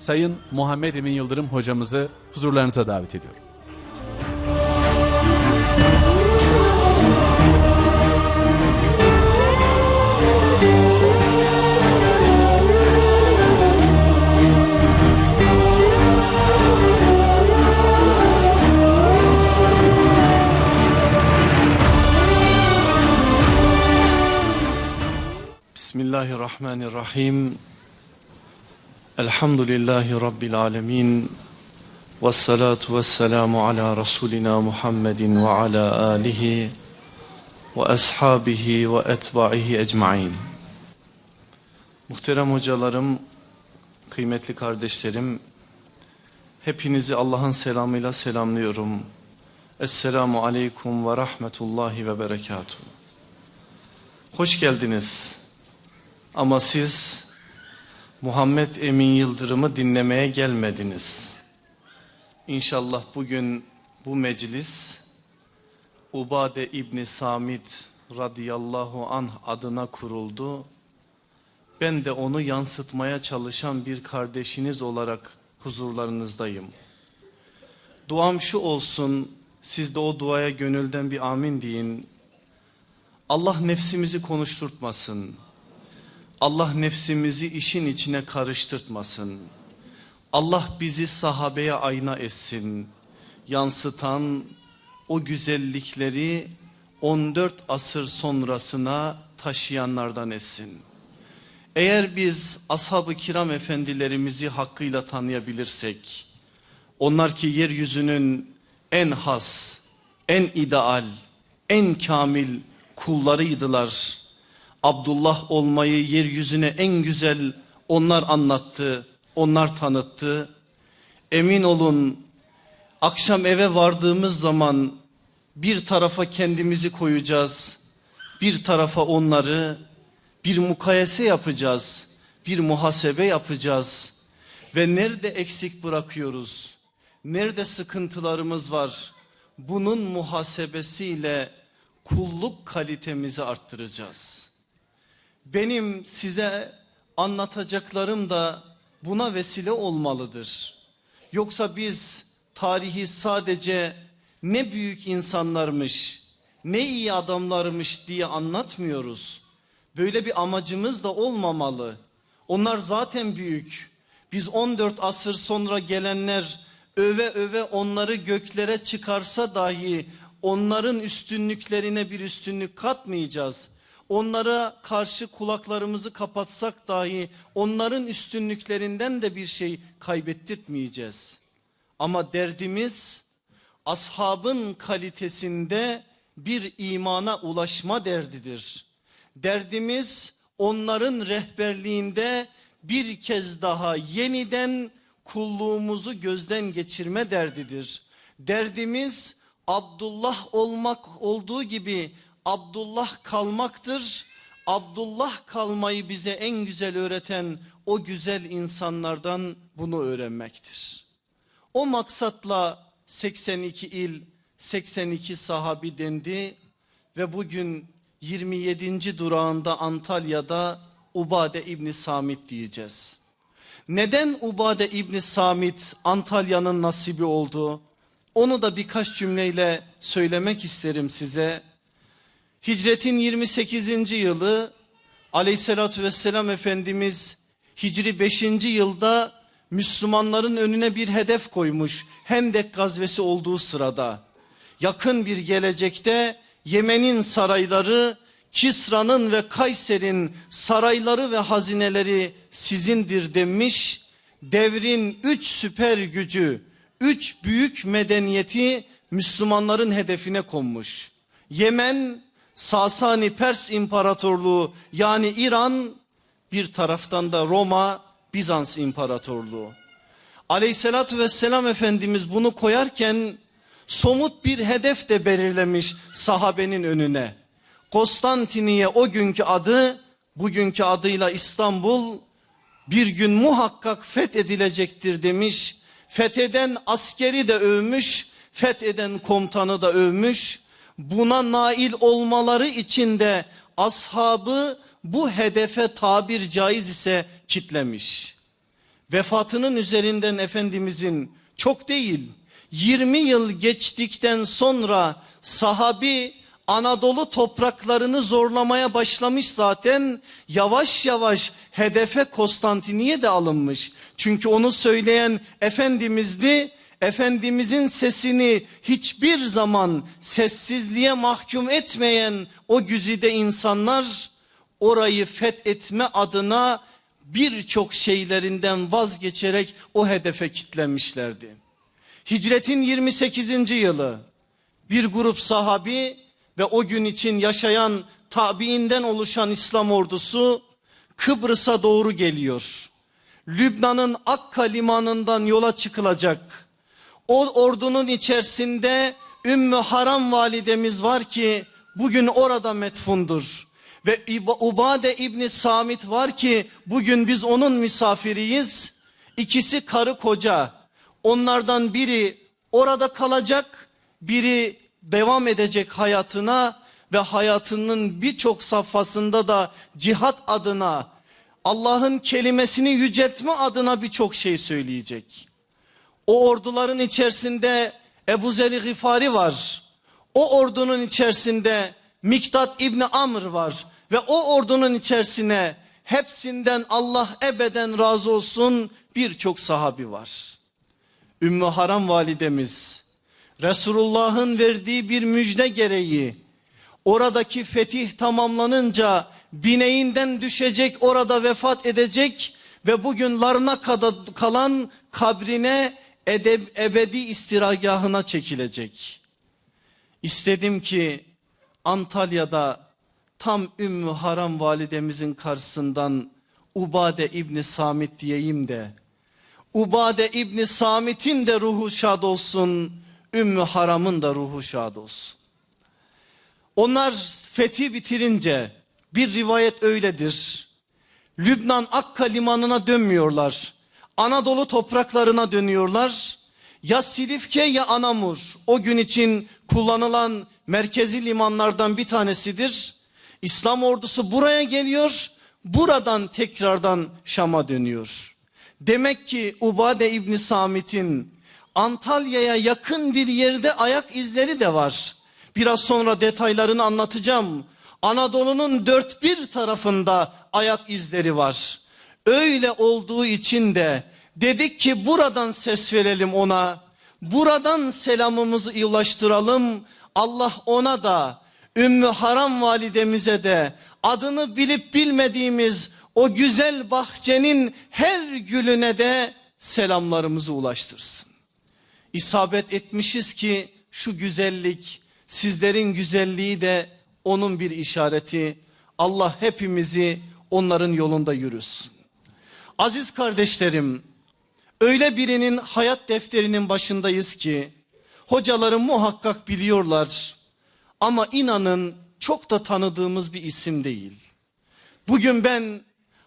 Sayın Muhammed Emin Yıldırım hocamızı huzurlarınıza davet ediyorum. Bismillahirrahmanirrahim. Elhamdülillahi Rabbil alemin. Ve salatu ve selamu ala Resulina Muhammedin ve ala alihi ve ashabihi ve etbaihi ecmain. Muhterem hocalarım, kıymetli kardeşlerim, hepinizi Allah'ın selamıyla selamlıyorum. Esselamu aleyküm ve rahmetullahi ve berekatuhu. Hoş geldiniz. Ama siz Muhammed Emin Yıldırım'ı dinlemeye gelmediniz. İnşallah bugün bu meclis Ubade İbni Samit radıyallahu anh adına kuruldu. Ben de onu yansıtmaya çalışan bir kardeşiniz olarak huzurlarınızdayım. Duam şu olsun, siz de o duaya gönülden bir amin deyin. Allah nefsimizi konuşturtmasın. Allah nefsimizi işin içine karıştırtmasın. Allah bizi sahabeye ayna etsin. Yansıtan o güzellikleri 14 asır sonrasına taşıyanlardan etsin. Eğer biz ashab-ı kiram efendilerimizi hakkıyla tanıyabilirsek, onlar ki yeryüzünün en has, en ideal, en kamil kullarıydılar. Abdullah olmayı yeryüzüne en güzel onlar anlattı, onlar tanıttı. Emin olun akşam eve vardığımız zaman bir tarafa kendimizi koyacağız, bir tarafa onları bir mukayese yapacağız, bir muhasebe yapacağız. Ve nerede eksik bırakıyoruz, nerede sıkıntılarımız var bunun muhasebesiyle kulluk kalitemizi arttıracağız. Benim size anlatacaklarım da buna vesile olmalıdır. Yoksa biz tarihi sadece ne büyük insanlarmış, ne iyi adamlarmış diye anlatmıyoruz. Böyle bir amacımız da olmamalı. Onlar zaten büyük. Biz 14 asır sonra gelenler öve öve onları göklere çıkarsa dahi onların üstünlüklerine bir üstünlük katmayacağız. Onlara karşı kulaklarımızı kapatsak dahi onların üstünlüklerinden de bir şey kaybettirmeyeceğiz. Ama derdimiz ashabın kalitesinde bir imana ulaşma derdidir. Derdimiz onların rehberliğinde bir kez daha yeniden kulluğumuzu gözden geçirme derdidir. Derdimiz Abdullah olmak olduğu gibi Abdullah kalmaktır. Abdullah kalmayı bize en güzel öğreten o güzel insanlardan bunu öğrenmektir. O maksatla 82 il, 82 sahabi dendi ve bugün 27. durağında Antalya'da Ubade İbni Samit diyeceğiz. Neden Ubade İbni Samit Antalya'nın nasibi oldu? Onu da birkaç cümleyle söylemek isterim size. Hicretin 28. yılı aleyhissalatü vesselam Efendimiz Hicri 5. yılda Müslümanların önüne bir hedef koymuş. Hendek gazvesi olduğu sırada. Yakın bir gelecekte Yemen'in sarayları Kisra'nın ve Kayser'in sarayları ve hazineleri sizindir demiş. Devrin üç süper gücü, üç büyük medeniyeti Müslümanların hedefine konmuş. Yemen, Sasani Pers İmparatorluğu yani İran bir taraftan da Roma Bizans İmparatorluğu. Aleyhissalatü vesselam Efendimiz bunu koyarken somut bir hedef de belirlemiş sahabenin önüne. Konstantiniye o günkü adı bugünkü adıyla İstanbul bir gün muhakkak fethedilecektir demiş. Fetheden askeri de övmüş, fetheden komutanı da övmüş. Buna nail olmaları için de ashabı bu hedefe tabir caiz ise kitlemiş. Vefatının üzerinden Efendimizin çok değil 20 yıl geçtikten sonra sahabi Anadolu topraklarını zorlamaya başlamış zaten yavaş yavaş hedefe Konstantiniye de alınmış. Çünkü onu söyleyen Efendimizdi. Efendimizin sesini hiçbir zaman sessizliğe mahkum etmeyen o güzide insanlar orayı fethetme adına birçok şeylerinden vazgeçerek o hedefe kitlenmişlerdi. Hicretin 28. yılı bir grup sahabi ve o gün için yaşayan tabiinden oluşan İslam ordusu Kıbrıs'a doğru geliyor. Lübnan'ın Akka limanından yola çıkılacak. O ordunun içerisinde Ümmü Haram validemiz var ki bugün orada metfundur. Ve Ubade İbni Samit var ki bugün biz onun misafiriyiz. İkisi karı koca. Onlardan biri orada kalacak, biri devam edecek hayatına ve hayatının birçok safhasında da cihat adına Allah'ın kelimesini yüceltme adına birçok şey söyleyecek. O orduların içerisinde Ebu Zer Gıfari var. O ordunun içerisinde Miktat İbni Amr var. Ve o ordunun içerisine hepsinden Allah ebeden razı olsun birçok sahabi var. Ümmü Haram validemiz Resulullah'ın verdiği bir müjde gereği oradaki fetih tamamlanınca bineğinden düşecek orada vefat edecek ve bugün Larnaka'da kalan kabrine edeb, ebedi istiragahına çekilecek. İstedim ki Antalya'da tam Ümmü Haram validemizin karşısından Ubade İbni Samit diyeyim de Ubade İbni Samit'in de ruhu şad olsun Ümmü Haram'ın da ruhu şad olsun. Onlar fethi bitirince bir rivayet öyledir. Lübnan Akka limanına dönmüyorlar. Anadolu topraklarına dönüyorlar. Ya Silifke ya Anamur o gün için kullanılan merkezi limanlardan bir tanesidir. İslam ordusu buraya geliyor. Buradan tekrardan Şam'a dönüyor. Demek ki Ubade İbni Samit'in Antalya'ya yakın bir yerde ayak izleri de var. Biraz sonra detaylarını anlatacağım. Anadolu'nun dört bir tarafında ayak izleri var. Öyle olduğu için de dedik ki buradan ses verelim ona. Buradan selamımızı ulaştıralım. Allah ona da Ümmü Haram validemize de adını bilip bilmediğimiz o güzel bahçenin her gülüne de selamlarımızı ulaştırsın. İsabet etmişiz ki şu güzellik sizlerin güzelliği de onun bir işareti. Allah hepimizi onların yolunda yürüsün. Aziz kardeşlerim öyle birinin hayat defterinin başındayız ki hocalarım muhakkak biliyorlar ama inanın çok da tanıdığımız bir isim değil. Bugün ben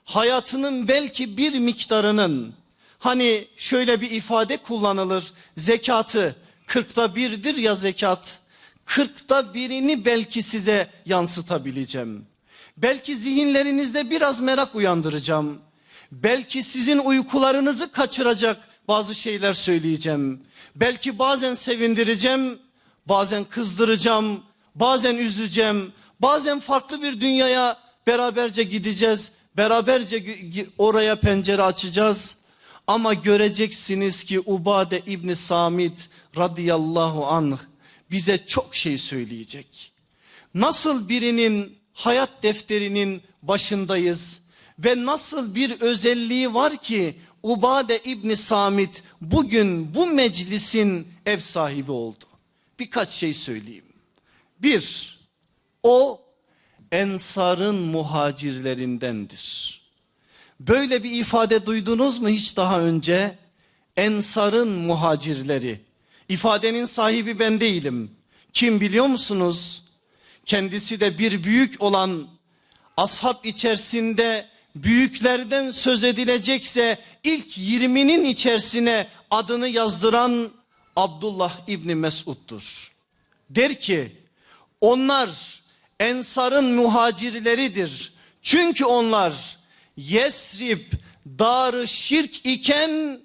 hayatının belki bir miktarının hani şöyle bir ifade kullanılır zekatı kırkta birdir ya zekat kırkta birini belki size yansıtabileceğim. Belki zihinlerinizde biraz merak uyandıracağım. Belki sizin uykularınızı kaçıracak bazı şeyler söyleyeceğim. Belki bazen sevindireceğim, bazen kızdıracağım, bazen üzeceğim, bazen farklı bir dünyaya beraberce gideceğiz. Beraberce oraya pencere açacağız. Ama göreceksiniz ki Ubade İbni Samit radıyallahu anh bize çok şey söyleyecek. Nasıl birinin hayat defterinin başındayız ve nasıl bir özelliği var ki Ubade İbni Samit bugün bu meclisin ev sahibi oldu. Birkaç şey söyleyeyim. Bir, o ensarın muhacirlerindendir. Böyle bir ifade duydunuz mu hiç daha önce? Ensarın muhacirleri. İfadenin sahibi ben değilim. Kim biliyor musunuz? Kendisi de bir büyük olan ashab içerisinde büyüklerden söz edilecekse ilk yirminin içerisine adını yazdıran Abdullah İbni Mesud'dur. Der ki onlar ensarın muhacirleridir. Çünkü onlar Yesrib darı şirk iken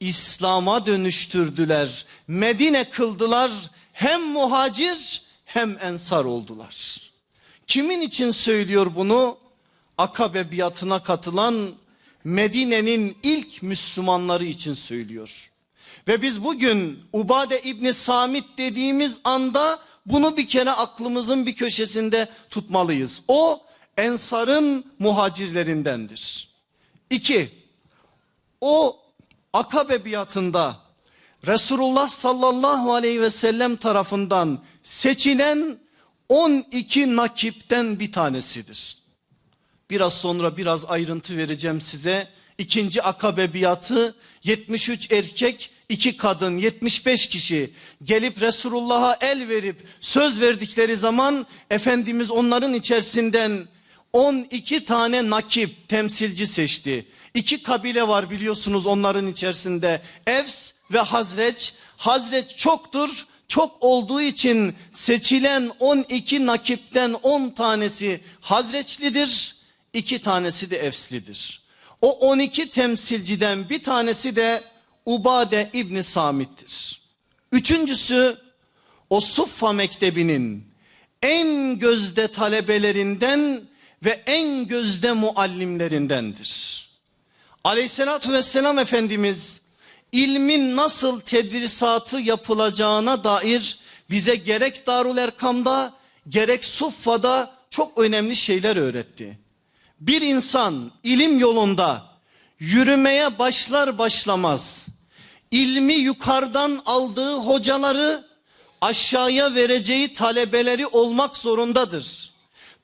İslam'a dönüştürdüler. Medine kıldılar. Hem muhacir hem ensar oldular. Kimin için söylüyor bunu? Akabe biatına katılan Medine'nin ilk Müslümanları için söylüyor. Ve biz bugün Ubade İbni Samit dediğimiz anda bunu bir kere aklımızın bir köşesinde tutmalıyız. O ensarın muhacirlerindendir. İki, o Akabe biatında Resulullah sallallahu aleyhi ve sellem tarafından seçilen 12 nakipten bir tanesidir. Biraz sonra biraz ayrıntı vereceğim size. İkinci akabe biatı 73 erkek, iki kadın, 75 kişi gelip Resulullah'a el verip söz verdikleri zaman Efendimiz onların içerisinden 12 tane nakip temsilci seçti. İki kabile var biliyorsunuz onların içerisinde. Evs ve Hazreç. Hazreç çoktur. Çok olduğu için seçilen 12 nakipten 10 tanesi Hazreçlidir. İki tanesi de Evslidir. O 12 temsilciden bir tanesi de Ubade İbni Samit'tir. Üçüncüsü o Suffa Mektebi'nin en gözde talebelerinden ve en gözde muallimlerindendir. Aleyhissalatü vesselam Efendimiz ilmin nasıl tedrisatı yapılacağına dair bize gerek Darul Erkam'da gerek Suffa'da çok önemli şeyler öğretti. Bir insan ilim yolunda yürümeye başlar başlamaz ilmi yukarıdan aldığı hocaları aşağıya vereceği talebeleri olmak zorundadır.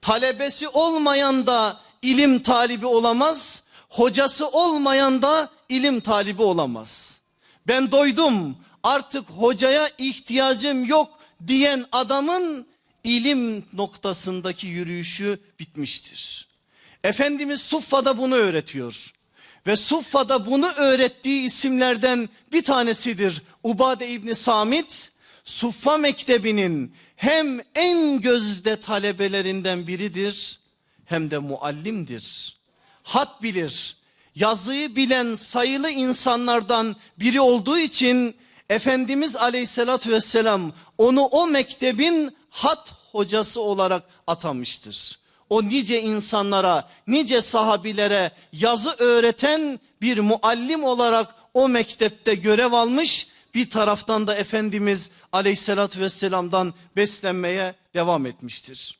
Talebesi olmayan da ilim talibi olamaz, hocası olmayan da ilim talibi olamaz. Ben doydum artık hocaya ihtiyacım yok diyen adamın ilim noktasındaki yürüyüşü bitmiştir. Efendimiz Suffa'da bunu öğretiyor. Ve Suffa'da bunu öğrettiği isimlerden bir tanesidir Ubade İbni Samit. Suffa Mektebi'nin hem en gözde talebelerinden biridir hem de muallimdir. Hat bilir, yazıyı bilen sayılı insanlardan biri olduğu için Efendimiz aleyhissalatü vesselam onu o mektebin hat hocası olarak atamıştır. O nice insanlara, nice sahabilere yazı öğreten bir muallim olarak o mektepte görev almış. Bir taraftan da Efendimiz aleyhissalatü vesselamdan beslenmeye devam etmiştir.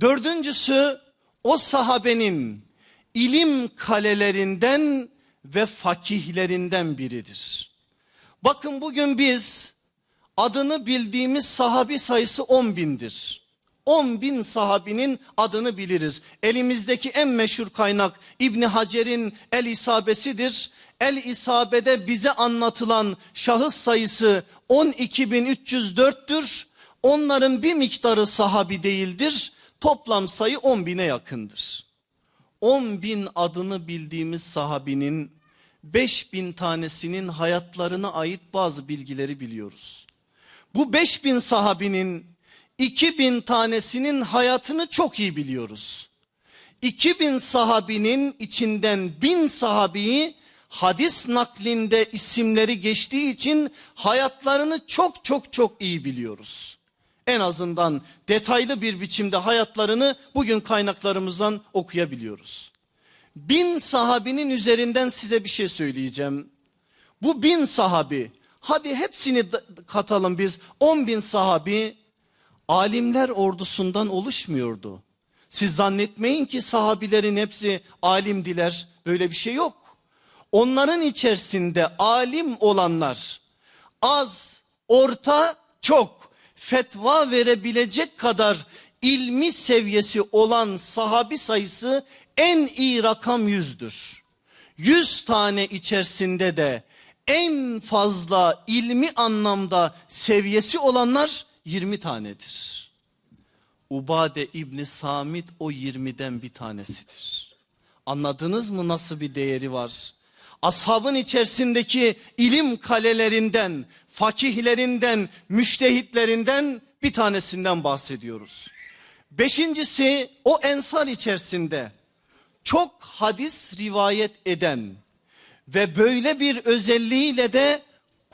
Dördüncüsü o sahabenin ilim kalelerinden ve fakihlerinden biridir. Bakın bugün biz adını bildiğimiz sahabi sayısı 10 bindir. 10 bin sahabinin adını biliriz. Elimizdeki en meşhur kaynak İbni Hacer'in El İsabesidir. El İsabe'de bize anlatılan şahıs sayısı 12.304'tür. Onların bir miktarı sahabi değildir. Toplam sayı 10 bine yakındır. 10 bin adını bildiğimiz sahabinin 5 bin tanesinin hayatlarına ait bazı bilgileri biliyoruz. Bu 5 bin sahabinin 2000 tanesinin hayatını çok iyi biliyoruz. 2000 sahabinin içinden 1000 sahabiyi hadis naklinde isimleri geçtiği için hayatlarını çok çok çok iyi biliyoruz. En azından detaylı bir biçimde hayatlarını bugün kaynaklarımızdan okuyabiliyoruz. Bin sahabinin üzerinden size bir şey söyleyeceğim. Bu bin sahabi hadi hepsini katalım biz on bin sahabi alimler ordusundan oluşmuyordu. Siz zannetmeyin ki sahabilerin hepsi alimdiler. Böyle bir şey yok. Onların içerisinde alim olanlar az, orta, çok fetva verebilecek kadar ilmi seviyesi olan sahabi sayısı en iyi rakam yüzdür. Yüz tane içerisinde de en fazla ilmi anlamda seviyesi olanlar 20 tanedir. Ubade İbni Samit o 20'den bir tanesidir. Anladınız mı nasıl bir değeri var? Ashabın içerisindeki ilim kalelerinden, fakihlerinden, müştehitlerinden bir tanesinden bahsediyoruz. Beşincisi o ensar içerisinde çok hadis rivayet eden ve böyle bir özelliğiyle de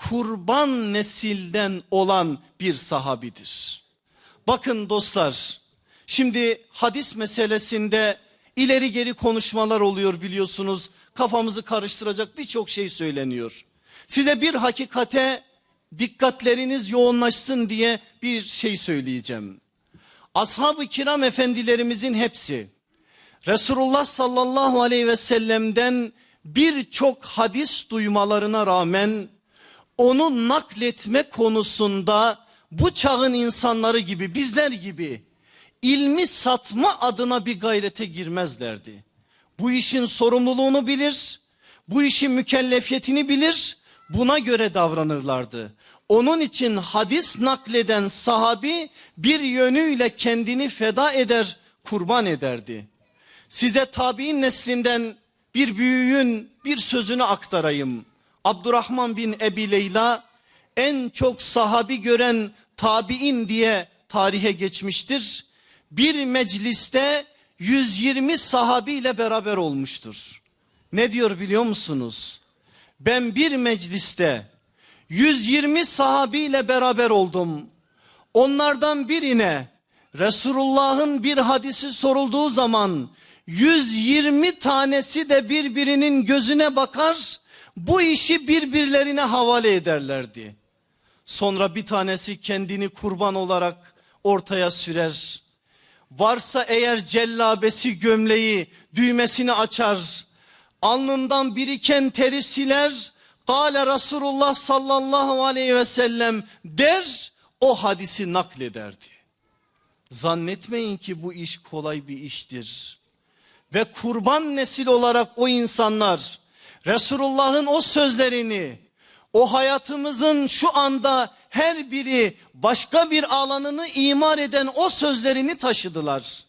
kurban nesilden olan bir sahabidir. Bakın dostlar şimdi hadis meselesinde ileri geri konuşmalar oluyor biliyorsunuz. Kafamızı karıştıracak birçok şey söyleniyor. Size bir hakikate dikkatleriniz yoğunlaşsın diye bir şey söyleyeceğim. Ashab-ı kiram efendilerimizin hepsi Resulullah sallallahu aleyhi ve sellem'den birçok hadis duymalarına rağmen onu nakletme konusunda bu çağın insanları gibi bizler gibi ilmi satma adına bir gayrete girmezlerdi. Bu işin sorumluluğunu bilir, bu işin mükellefiyetini bilir, buna göre davranırlardı. Onun için hadis nakleden sahabi bir yönüyle kendini feda eder, kurban ederdi. Size tabi'in neslinden bir büyüğün bir sözünü aktarayım. Abdurrahman bin Ebi Leyla en çok sahabi gören tabi'in diye tarihe geçmiştir. Bir mecliste 120 sahabiyle beraber olmuştur. Ne diyor biliyor musunuz? Ben bir mecliste 120 sahabiyle beraber oldum. Onlardan birine Resulullah'ın bir hadisi sorulduğu zaman 120 tanesi de birbirinin gözüne bakar bu işi birbirlerine havale ederlerdi. Sonra bir tanesi kendini kurban olarak ortaya sürer. Varsa eğer cellabesi gömleği düğmesini açar. Alnından biriken teri siler. Kale Resulullah sallallahu aleyhi ve sellem der o hadisi naklederdi. Zannetmeyin ki bu iş kolay bir iştir. Ve kurban nesil olarak o insanlar Resulullah'ın o sözlerini o hayatımızın şu anda her biri başka bir alanını imar eden o sözlerini taşıdılar.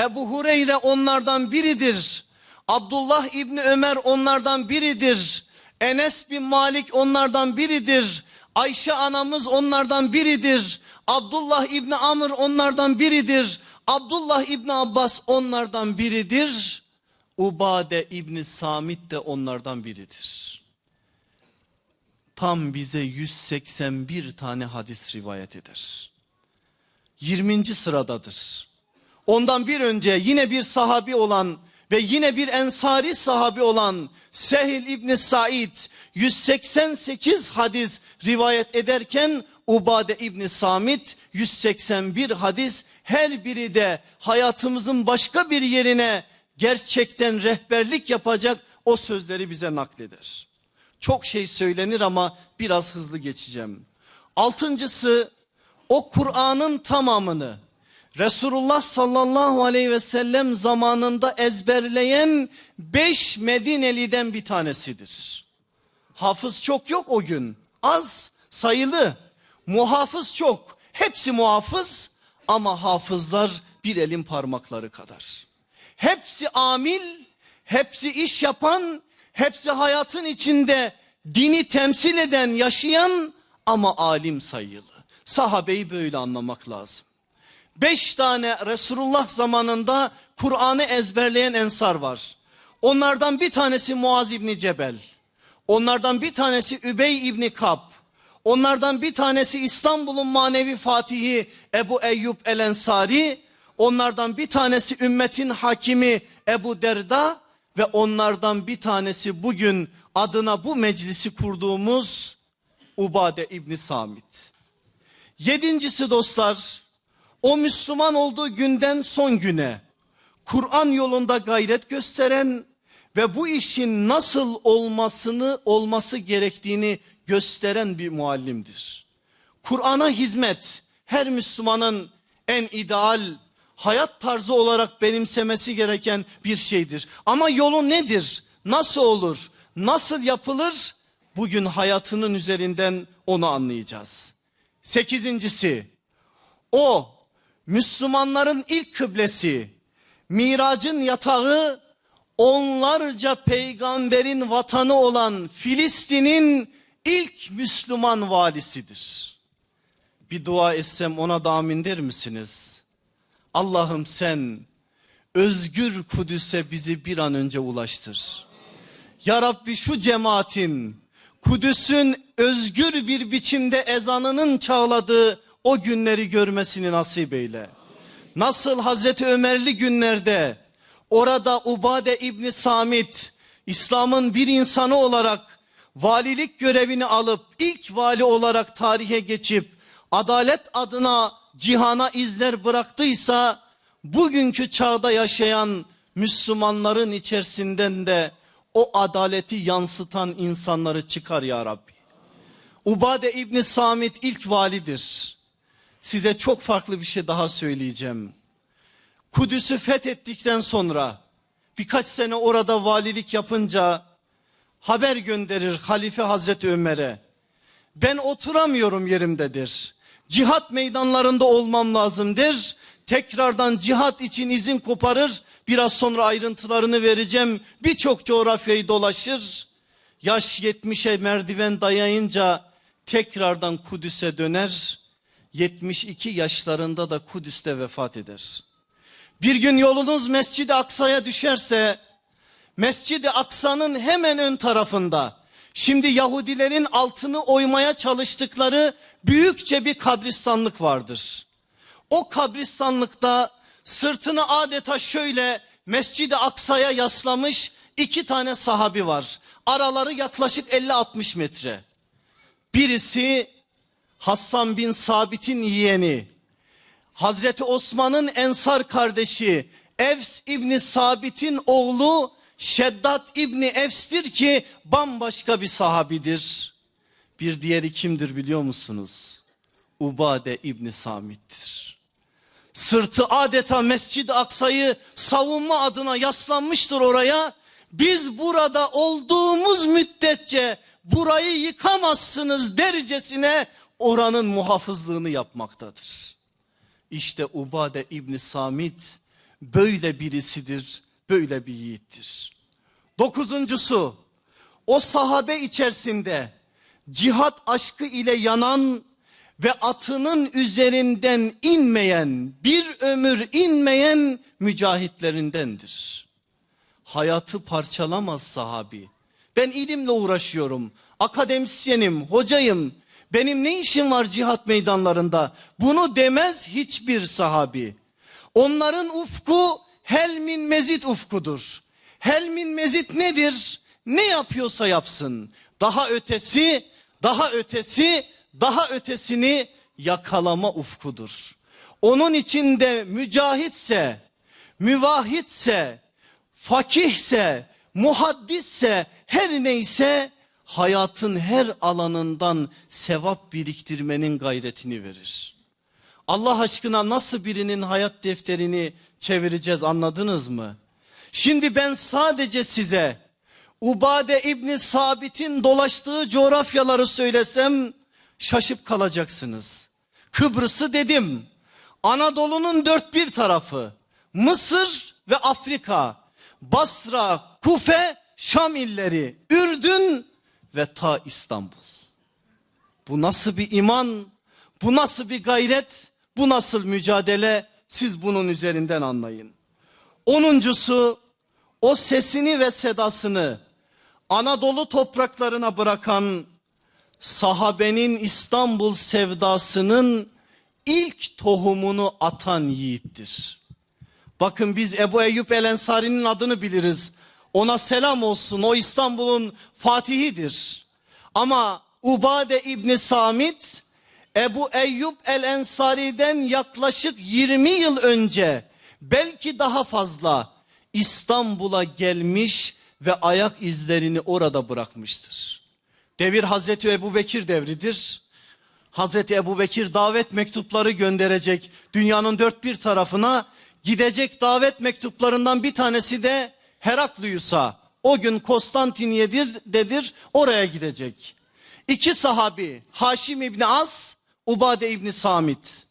Ebu Hureyre onlardan biridir. Abdullah İbni Ömer onlardan biridir. Enes bin Malik onlardan biridir. Ayşe anamız onlardan biridir. Abdullah İbni Amr onlardan biridir. Abdullah İbni Abbas onlardan biridir. Ubade İbni Samit de onlardan biridir. Tam bize 181 tane hadis rivayet eder. 20. sıradadır. Ondan bir önce yine bir sahabi olan ve yine bir ensari sahabi olan Sehil İbni Said 188 hadis rivayet ederken Ubade İbni Samit 181 hadis her biri de hayatımızın başka bir yerine gerçekten rehberlik yapacak o sözleri bize nakleder. Çok şey söylenir ama biraz hızlı geçeceğim. Altıncısı o Kur'an'ın tamamını Resulullah sallallahu aleyhi ve sellem zamanında ezberleyen beş Medineli'den bir tanesidir. Hafız çok yok o gün az sayılı muhafız çok hepsi muhafız ama hafızlar bir elin parmakları kadar. Hepsi amil, hepsi iş yapan, hepsi hayatın içinde dini temsil eden, yaşayan ama alim sayılı. Sahabeyi böyle anlamak lazım. Beş tane Resulullah zamanında Kur'an'ı ezberleyen ensar var. Onlardan bir tanesi Muaz İbni Cebel. Onlardan bir tanesi Übey İbni Kab. Onlardan bir tanesi İstanbul'un manevi fatihi Ebu Eyyub El Ensari. Onlardan bir tanesi ümmetin hakimi Ebu Derda ve onlardan bir tanesi bugün adına bu meclisi kurduğumuz Ubade İbni Samit. Yedincisi dostlar o Müslüman olduğu günden son güne Kur'an yolunda gayret gösteren ve bu işin nasıl olmasını olması gerektiğini gösteren bir muallimdir. Kur'an'a hizmet her Müslümanın en ideal hayat tarzı olarak benimsemesi gereken bir şeydir. Ama yolu nedir? Nasıl olur? Nasıl yapılır? Bugün hayatının üzerinden onu anlayacağız. Sekizincisi o Müslümanların ilk kıblesi miracın yatağı onlarca peygamberin vatanı olan Filistin'in ilk Müslüman valisidir. Bir dua etsem ona da amin der misiniz? Allah'ım sen özgür Kudüs'e bizi bir an önce ulaştır. Ya Rabbi şu cemaatin Kudüs'ün özgür bir biçimde ezanının çağladığı o günleri görmesini nasip eyle. Nasıl Hazreti Ömerli günlerde orada Ubade İbni Samit İslam'ın bir insanı olarak valilik görevini alıp ilk vali olarak tarihe geçip adalet adına cihana izler bıraktıysa bugünkü çağda yaşayan Müslümanların içerisinden de o adaleti yansıtan insanları çıkar ya Rabbi. Ubade İbni Samit ilk validir. Size çok farklı bir şey daha söyleyeceğim. Kudüs'ü fethettikten sonra birkaç sene orada valilik yapınca haber gönderir Halife Hazreti Ömer'e. Ben oturamıyorum yerimdedir. Cihat meydanlarında olmam lazımdır. Tekrardan cihat için izin koparır. Biraz sonra ayrıntılarını vereceğim. Birçok coğrafyayı dolaşır. Yaş 70'e merdiven dayayınca tekrardan Kudüs'e döner. 72 yaşlarında da Kudüs'te vefat eder. Bir gün yolunuz Mescid-i Aksa'ya düşerse Mescid-i Aksa'nın hemen ön tarafında şimdi Yahudilerin altını oymaya çalıştıkları büyükçe bir kabristanlık vardır. O kabristanlıkta sırtını adeta şöyle Mescid-i Aksa'ya yaslamış iki tane sahabi var. Araları yaklaşık 50-60 metre. Birisi Hassan bin Sabit'in yeğeni. Hazreti Osman'ın Ensar kardeşi Evs İbni Sabit'in oğlu Şeddat İbni Evs'tir ki bambaşka bir sahabidir. Bir diğeri kimdir biliyor musunuz? Ubade İbni Samit'tir. Sırtı adeta Mescid-i Aksa'yı savunma adına yaslanmıştır oraya. Biz burada olduğumuz müddetçe burayı yıkamazsınız dercesine oranın muhafızlığını yapmaktadır. İşte Ubade İbni Samit böyle birisidir, böyle bir yiğittir. Dokuzuncusu o sahabe içerisinde cihat aşkı ile yanan ve atının üzerinden inmeyen bir ömür inmeyen mücahitlerindendir. Hayatı parçalamaz sahabi. Ben ilimle uğraşıyorum. Akademisyenim, hocayım. Benim ne işim var cihat meydanlarında? Bunu demez hiçbir sahabi. Onların ufku helmin mezit ufkudur. Helmin mezit nedir? Ne yapıyorsa yapsın. Daha ötesi, daha ötesi, daha ötesini yakalama ufkudur. Onun içinde mücahitse, müvahitse, fakihse, muhaddisse, her neyse hayatın her alanından sevap biriktirmenin gayretini verir. Allah aşkına nasıl birinin hayat defterini çevireceğiz anladınız mı? Şimdi ben sadece size Ubade İbni Sabit'in dolaştığı coğrafyaları söylesem şaşıp kalacaksınız. Kıbrıs'ı dedim. Anadolu'nun dört bir tarafı. Mısır ve Afrika. Basra, Kufe, Şam illeri. Ürdün ve ta İstanbul. Bu nasıl bir iman? Bu nasıl bir gayret? Bu nasıl mücadele? Siz bunun üzerinden anlayın. Onuncusu o sesini ve sedasını Anadolu topraklarına bırakan sahabenin İstanbul sevdasının ilk tohumunu atan yiğittir. Bakın biz Ebu Eyyub El Ensari'nin adını biliriz. Ona selam olsun o İstanbul'un fatihidir. Ama Ubade İbni Samit Ebu Eyyub El Ensari'den yaklaşık 20 yıl önce belki daha fazla İstanbul'a gelmiş ve ayak izlerini orada bırakmıştır. Devir Hazreti Ebu Bekir devridir. Hazreti Ebu Bekir davet mektupları gönderecek dünyanın dört bir tarafına gidecek davet mektuplarından bir tanesi de Heraklius'a o gün Konstantinye'dir dedir oraya gidecek. İki sahabi Haşim İbni As, Ubade İbni Samit.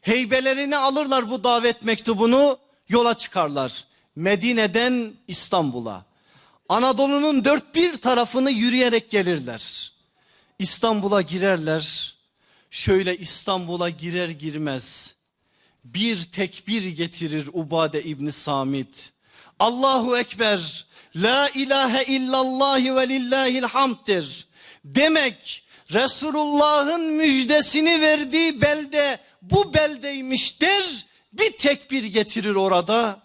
Heybelerini alırlar bu davet mektubunu yola çıkarlar. Medine'den İstanbul'a. Anadolu'nun dört bir tarafını yürüyerek gelirler. İstanbul'a girerler. Şöyle İstanbul'a girer girmez bir tekbir getirir Ubade İbni Samit. Allahu Ekber, La ilahe illallah ve lillahil hamddir. Demek Resulullah'ın müjdesini verdiği belde bu beldeymiştir. Bir tekbir getirir orada.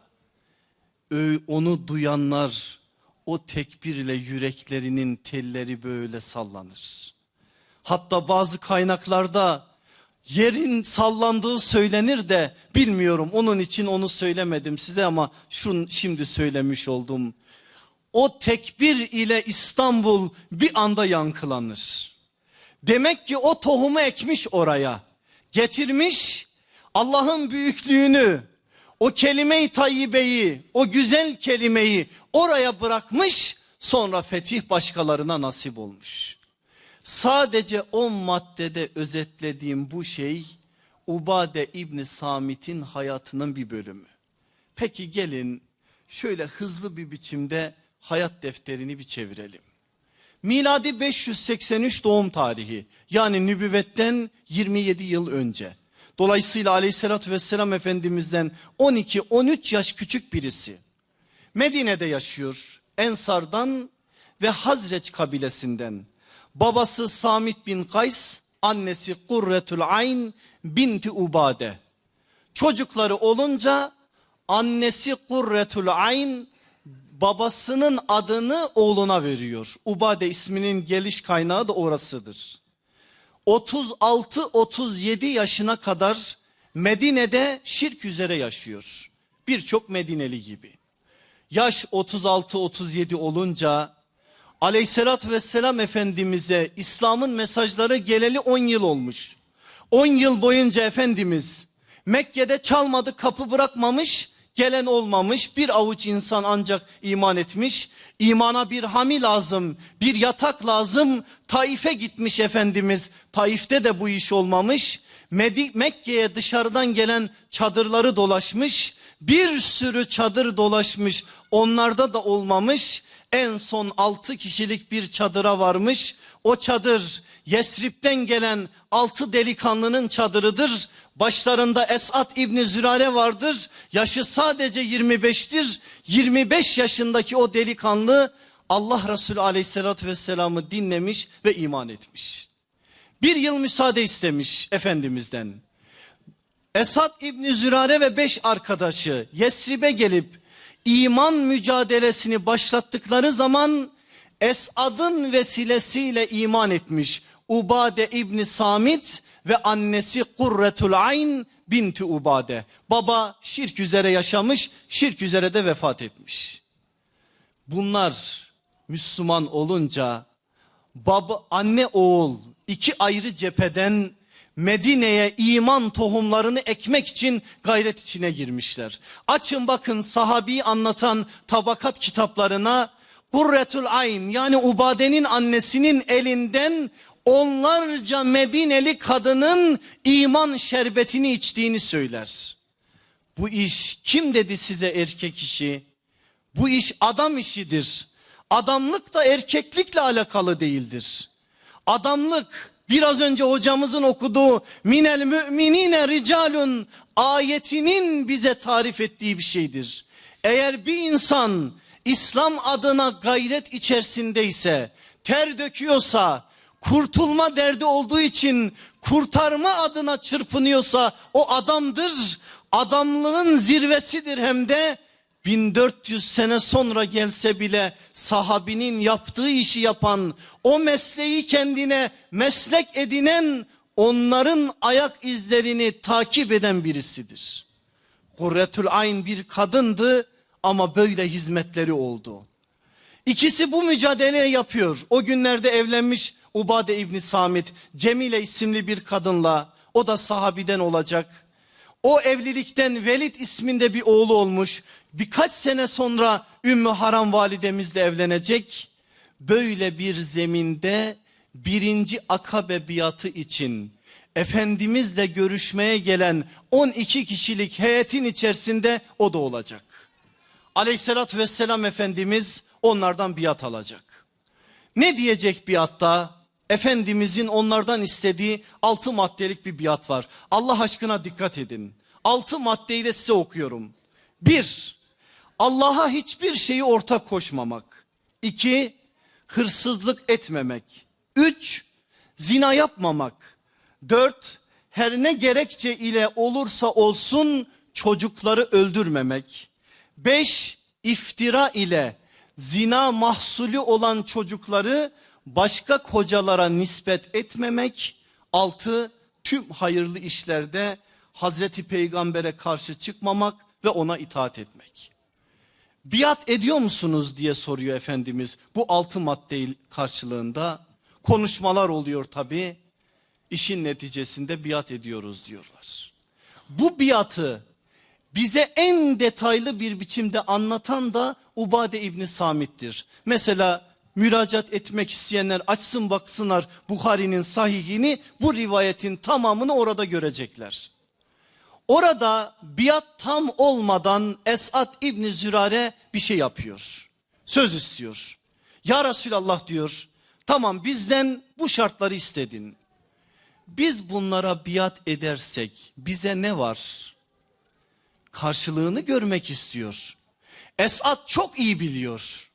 Onu duyanlar o tekbirle yüreklerinin telleri böyle sallanır. Hatta bazı kaynaklarda yerin sallandığı söylenir de bilmiyorum onun için onu söylemedim size ama şunu şimdi söylemiş oldum. O tekbir ile İstanbul bir anda yankılanır. Demek ki o tohumu ekmiş oraya. Getirmiş Allah'ın büyüklüğünü, o kelime-i tayyibeyi, o güzel kelimeyi oraya bırakmış sonra fetih başkalarına nasip olmuş. Sadece on maddede özetlediğim bu şey Ubade İbni Samit'in hayatının bir bölümü. Peki gelin şöyle hızlı bir biçimde hayat defterini bir çevirelim. Miladi 583 doğum tarihi yani nübüvvetten 27 yıl önce. Dolayısıyla aleyhissalatü vesselam efendimizden 12-13 yaş küçük birisi. Medine'de yaşıyor. Ensardan ve Hazreç kabilesinden. Babası Samit bin Kays, annesi Kurretül Ayn binti Ubade. Çocukları olunca annesi Kurretül Ayn babasının adını oğluna veriyor. Ubade isminin geliş kaynağı da orasıdır. 36-37 yaşına kadar Medine'de şirk üzere yaşıyor. Birçok Medineli gibi. Yaş 36-37 olunca aleyhissalatü vesselam efendimize İslam'ın mesajları geleli 10 yıl olmuş. 10 yıl boyunca Efendimiz Mekke'de çalmadı kapı bırakmamış gelen olmamış bir avuç insan ancak iman etmiş. İmana bir hami lazım bir yatak lazım Taif'e gitmiş Efendimiz Taif'te de bu iş olmamış. Mekke'ye dışarıdan gelen çadırları dolaşmış bir sürü çadır dolaşmış onlarda da olmamış en son altı kişilik bir çadıra varmış. O çadır Yesrib'den gelen altı delikanlının çadırıdır. Başlarında Esat İbni Zürare vardır. Yaşı sadece 25'tir. 25 yaşındaki o delikanlı Allah Resulü aleyhissalatü vesselam'ı dinlemiş ve iman etmiş. Bir yıl müsaade istemiş Efendimiz'den. Esat İbni Zürare ve beş arkadaşı Yesrib'e gelip iman mücadelesini başlattıkları zaman Esad'ın vesilesiyle iman etmiş Ubade İbni Samit ve annesi Kurretul Ayn binti Ubade. Baba şirk üzere yaşamış, şirk üzere de vefat etmiş. Bunlar Müslüman olunca baba anne oğul iki ayrı cepheden Medine'ye iman tohumlarını ekmek için gayret içine girmişler. Açın bakın sahabi anlatan tabakat kitaplarına Kurretül Ayn yani Ubade'nin annesinin elinden onlarca Medineli kadının iman şerbetini içtiğini söyler. Bu iş kim dedi size erkek işi? Bu iş adam işidir. Adamlık da erkeklikle alakalı değildir. Adamlık biraz önce hocamızın okuduğu minel müminine ricalun ayetinin bize tarif ettiği bir şeydir. Eğer bir insan İslam adına gayret içerisindeyse, ter döküyorsa, kurtulma derdi olduğu için kurtarma adına çırpınıyorsa o adamdır. Adamlığın zirvesidir hem de 1400 sene sonra gelse bile sahabinin yaptığı işi yapan, o mesleği kendine meslek edinen, onların ayak izlerini takip eden birisidir. Kurretül Ayn bir kadındı ama böyle hizmetleri oldu. İkisi bu mücadele yapıyor. O günlerde evlenmiş Ubade İbni Samit Cemile isimli bir kadınla o da sahabiden olacak. O evlilikten Velid isminde bir oğlu olmuş. Birkaç sene sonra Ümmü Haram validemizle evlenecek. Böyle bir zeminde birinci akabe biatı için Efendimizle görüşmeye gelen 12 kişilik heyetin içerisinde o da olacak. Aleyhissalatü vesselam Efendimiz onlardan biat alacak. Ne diyecek biatta? Efendimizin onlardan istediği altı maddelik bir biat var. Allah aşkına dikkat edin. Altı maddeyi de size okuyorum. Bir, Allah'a hiçbir şeyi ortak koşmamak. İki, hırsızlık etmemek. Üç, zina yapmamak. Dört, her ne gerekçe ile olursa olsun çocukları öldürmemek. Beş, iftira ile zina mahsulü olan çocukları başka kocalara nispet etmemek. Altı, tüm hayırlı işlerde Hazreti Peygamber'e karşı çıkmamak ve ona itaat etmek. Biat ediyor musunuz diye soruyor Efendimiz bu altı madde karşılığında. Konuşmalar oluyor tabi. İşin neticesinde biat ediyoruz diyorlar. Bu biatı bize en detaylı bir biçimde anlatan da Ubade İbni Samit'tir. Mesela müracaat etmek isteyenler açsın baksınlar Bukhari'nin sahihini bu rivayetin tamamını orada görecekler. Orada biat tam olmadan Esat İbni Zürare bir şey yapıyor. Söz istiyor. Ya Resulallah diyor tamam bizden bu şartları istedin. Biz bunlara biat edersek bize ne var? Karşılığını görmek istiyor. Esat çok iyi biliyor.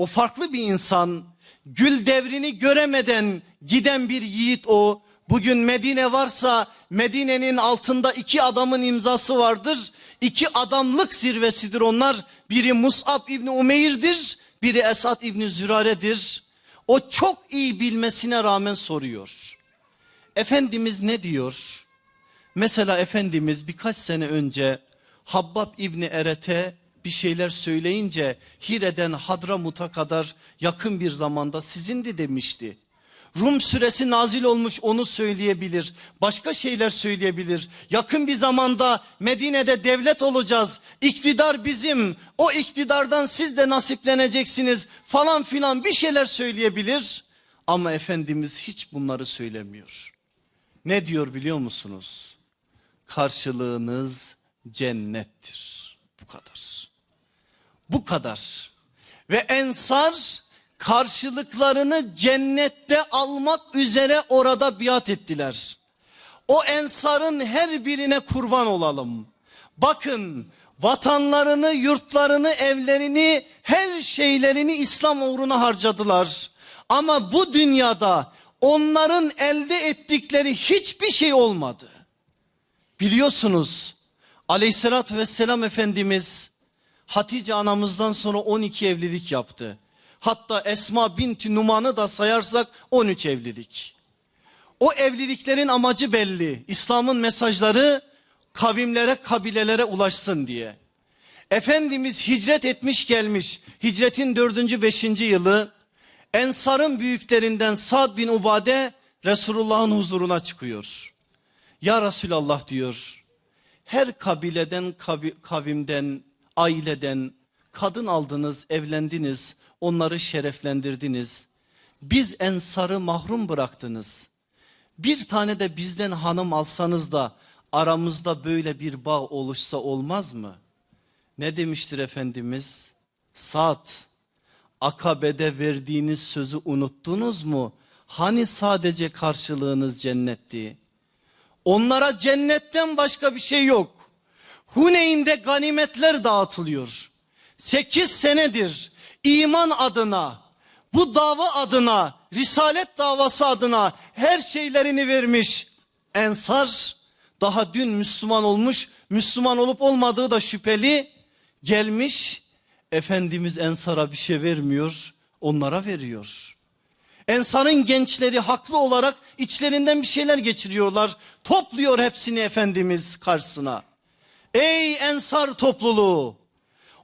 O farklı bir insan. Gül devrini göremeden giden bir yiğit o. Bugün Medine varsa Medine'nin altında iki adamın imzası vardır. İki adamlık zirvesidir onlar. Biri Mus'ab İbni Umeyr'dir, biri Esad İbni Zürare'dir. O çok iyi bilmesine rağmen soruyor. Efendimiz ne diyor? Mesela Efendimiz birkaç sene önce Habbab İbni Eret'e bir şeyler söyleyince Hire'den Hadramut'a kadar yakın bir zamanda sizindi demişti. Rum suresi nazil olmuş onu söyleyebilir. Başka şeyler söyleyebilir. Yakın bir zamanda Medine'de devlet olacağız. İktidar bizim. O iktidardan siz de nasipleneceksiniz falan filan bir şeyler söyleyebilir. Ama Efendimiz hiç bunları söylemiyor. Ne diyor biliyor musunuz? Karşılığınız cennettir. Bu kadar. Bu kadar. Ve ensar karşılıklarını cennette almak üzere orada biat ettiler. O ensarın her birine kurban olalım. Bakın vatanlarını, yurtlarını, evlerini, her şeylerini İslam uğruna harcadılar. Ama bu dünyada onların elde ettikleri hiçbir şey olmadı. Biliyorsunuz aleyhissalatü vesselam Efendimiz Hatice anamızdan sonra 12 evlilik yaptı. Hatta Esma binti Numan'ı da sayarsak 13 evlilik. O evliliklerin amacı belli. İslam'ın mesajları kavimlere, kabilelere ulaşsın diye. Efendimiz hicret etmiş gelmiş. Hicretin dördüncü, beşinci yılı. Ensar'ın büyüklerinden Sad bin Ubade Resulullah'ın huzuruna çıkıyor. Ya Resulallah diyor. Her kabileden, kavimden, aileden kadın aldınız, evlendiniz onları şereflendirdiniz. Biz ensarı mahrum bıraktınız. Bir tane de bizden hanım alsanız da aramızda böyle bir bağ oluşsa olmaz mı? Ne demiştir Efendimiz? Saat akabede verdiğiniz sözü unuttunuz mu? Hani sadece karşılığınız cennetti? Onlara cennetten başka bir şey yok. Huneyn'de ganimetler dağıtılıyor. Sekiz senedir iman adına, bu dava adına, risalet davası adına her şeylerini vermiş. Ensar daha dün Müslüman olmuş, Müslüman olup olmadığı da şüpheli gelmiş. Efendimiz Ensar'a bir şey vermiyor, onlara veriyor. Ensar'ın gençleri haklı olarak içlerinden bir şeyler geçiriyorlar. Topluyor hepsini Efendimiz karşısına. Ey Ensar topluluğu!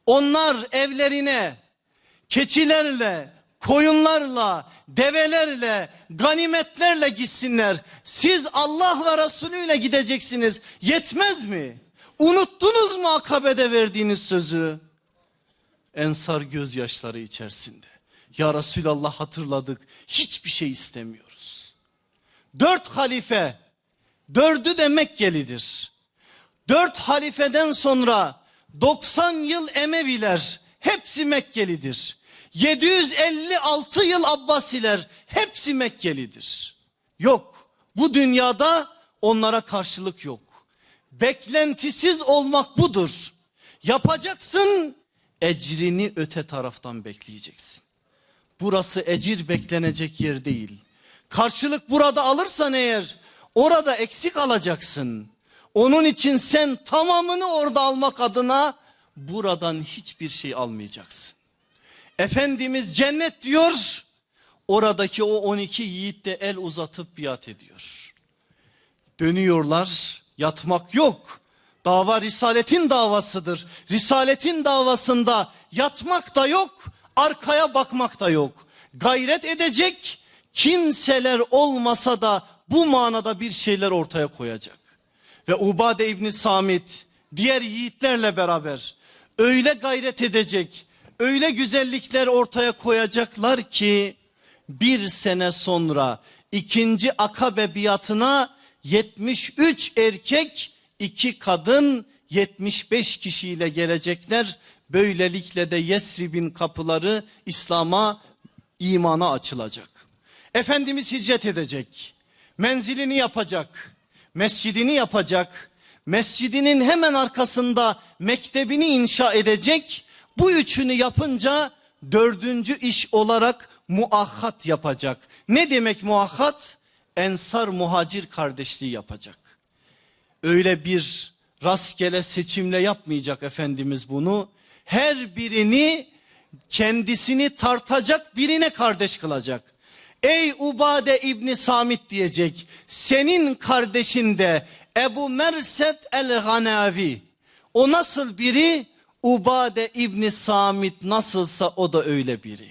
Onlar evlerine keçilerle, koyunlarla, develerle, ganimetlerle gitsinler. Siz Allah ve Resulü ile gideceksiniz. Yetmez mi? Unuttunuz mu akabede verdiğiniz sözü? Ensar gözyaşları içerisinde. Ya Resulallah hatırladık. Hiçbir şey istemiyoruz. Dört halife, dördü de Mekkelidir. Dört halifeden sonra 90 yıl Emeviler hepsi Mekkelidir. 756 yıl Abbasiler hepsi Mekkelidir. Yok bu dünyada onlara karşılık yok. Beklentisiz olmak budur. Yapacaksın, ecrini öte taraftan bekleyeceksin. Burası ecir beklenecek yer değil. Karşılık burada alırsan eğer orada eksik alacaksın. Onun için sen tamamını orada almak adına buradan hiçbir şey almayacaksın. Efendimiz cennet diyor. Oradaki o 12 yiğit de el uzatıp biat ediyor. Dönüyorlar yatmak yok. Dava risaletin davasıdır. Risaletin davasında yatmak da yok, arkaya bakmak da yok. Gayret edecek kimseler olmasa da bu manada bir şeyler ortaya koyacak. Ve Ubade İbni Samit diğer yiğitlerle beraber öyle gayret edecek, öyle güzellikler ortaya koyacaklar ki bir sene sonra ikinci akabe biatına 73 erkek iki kadın 75 kişiyle gelecekler. Böylelikle de Yesrib'in kapıları İslam'a imana açılacak. Efendimiz hicret edecek. Menzilini yapacak. Mescidini yapacak. Mescidinin hemen arkasında mektebini inşa edecek. Bu üçünü yapınca dördüncü iş olarak muahhat yapacak. Ne demek muahhat? Ensar muhacir kardeşliği yapacak. Öyle bir rastgele seçimle yapmayacak Efendimiz bunu. Her birini kendisini tartacak birine kardeş kılacak. Ey Ubade İbni Samit diyecek. Senin kardeşin de Ebu Merset el-Ganavi. O nasıl biri? Ubade İbni Samit nasılsa o da öyle biri.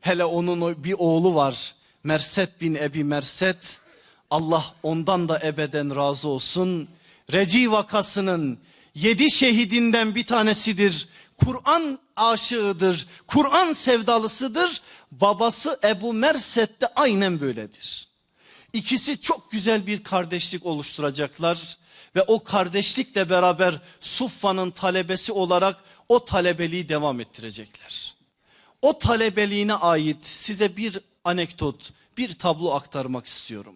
Hele onun bir oğlu var. Merset bin Ebi Merset. Allah ondan da ebeden razı olsun. Reci vakasının yedi şehidinden bir tanesidir. Kur'an aşığıdır. Kur'an sevdalısıdır. Babası Ebu Merset de aynen böyledir. İkisi çok güzel bir kardeşlik oluşturacaklar ve o kardeşlikle beraber Suffa'nın talebesi olarak o talebeliği devam ettirecekler. O talebeliğine ait size bir anekdot, bir tablo aktarmak istiyorum.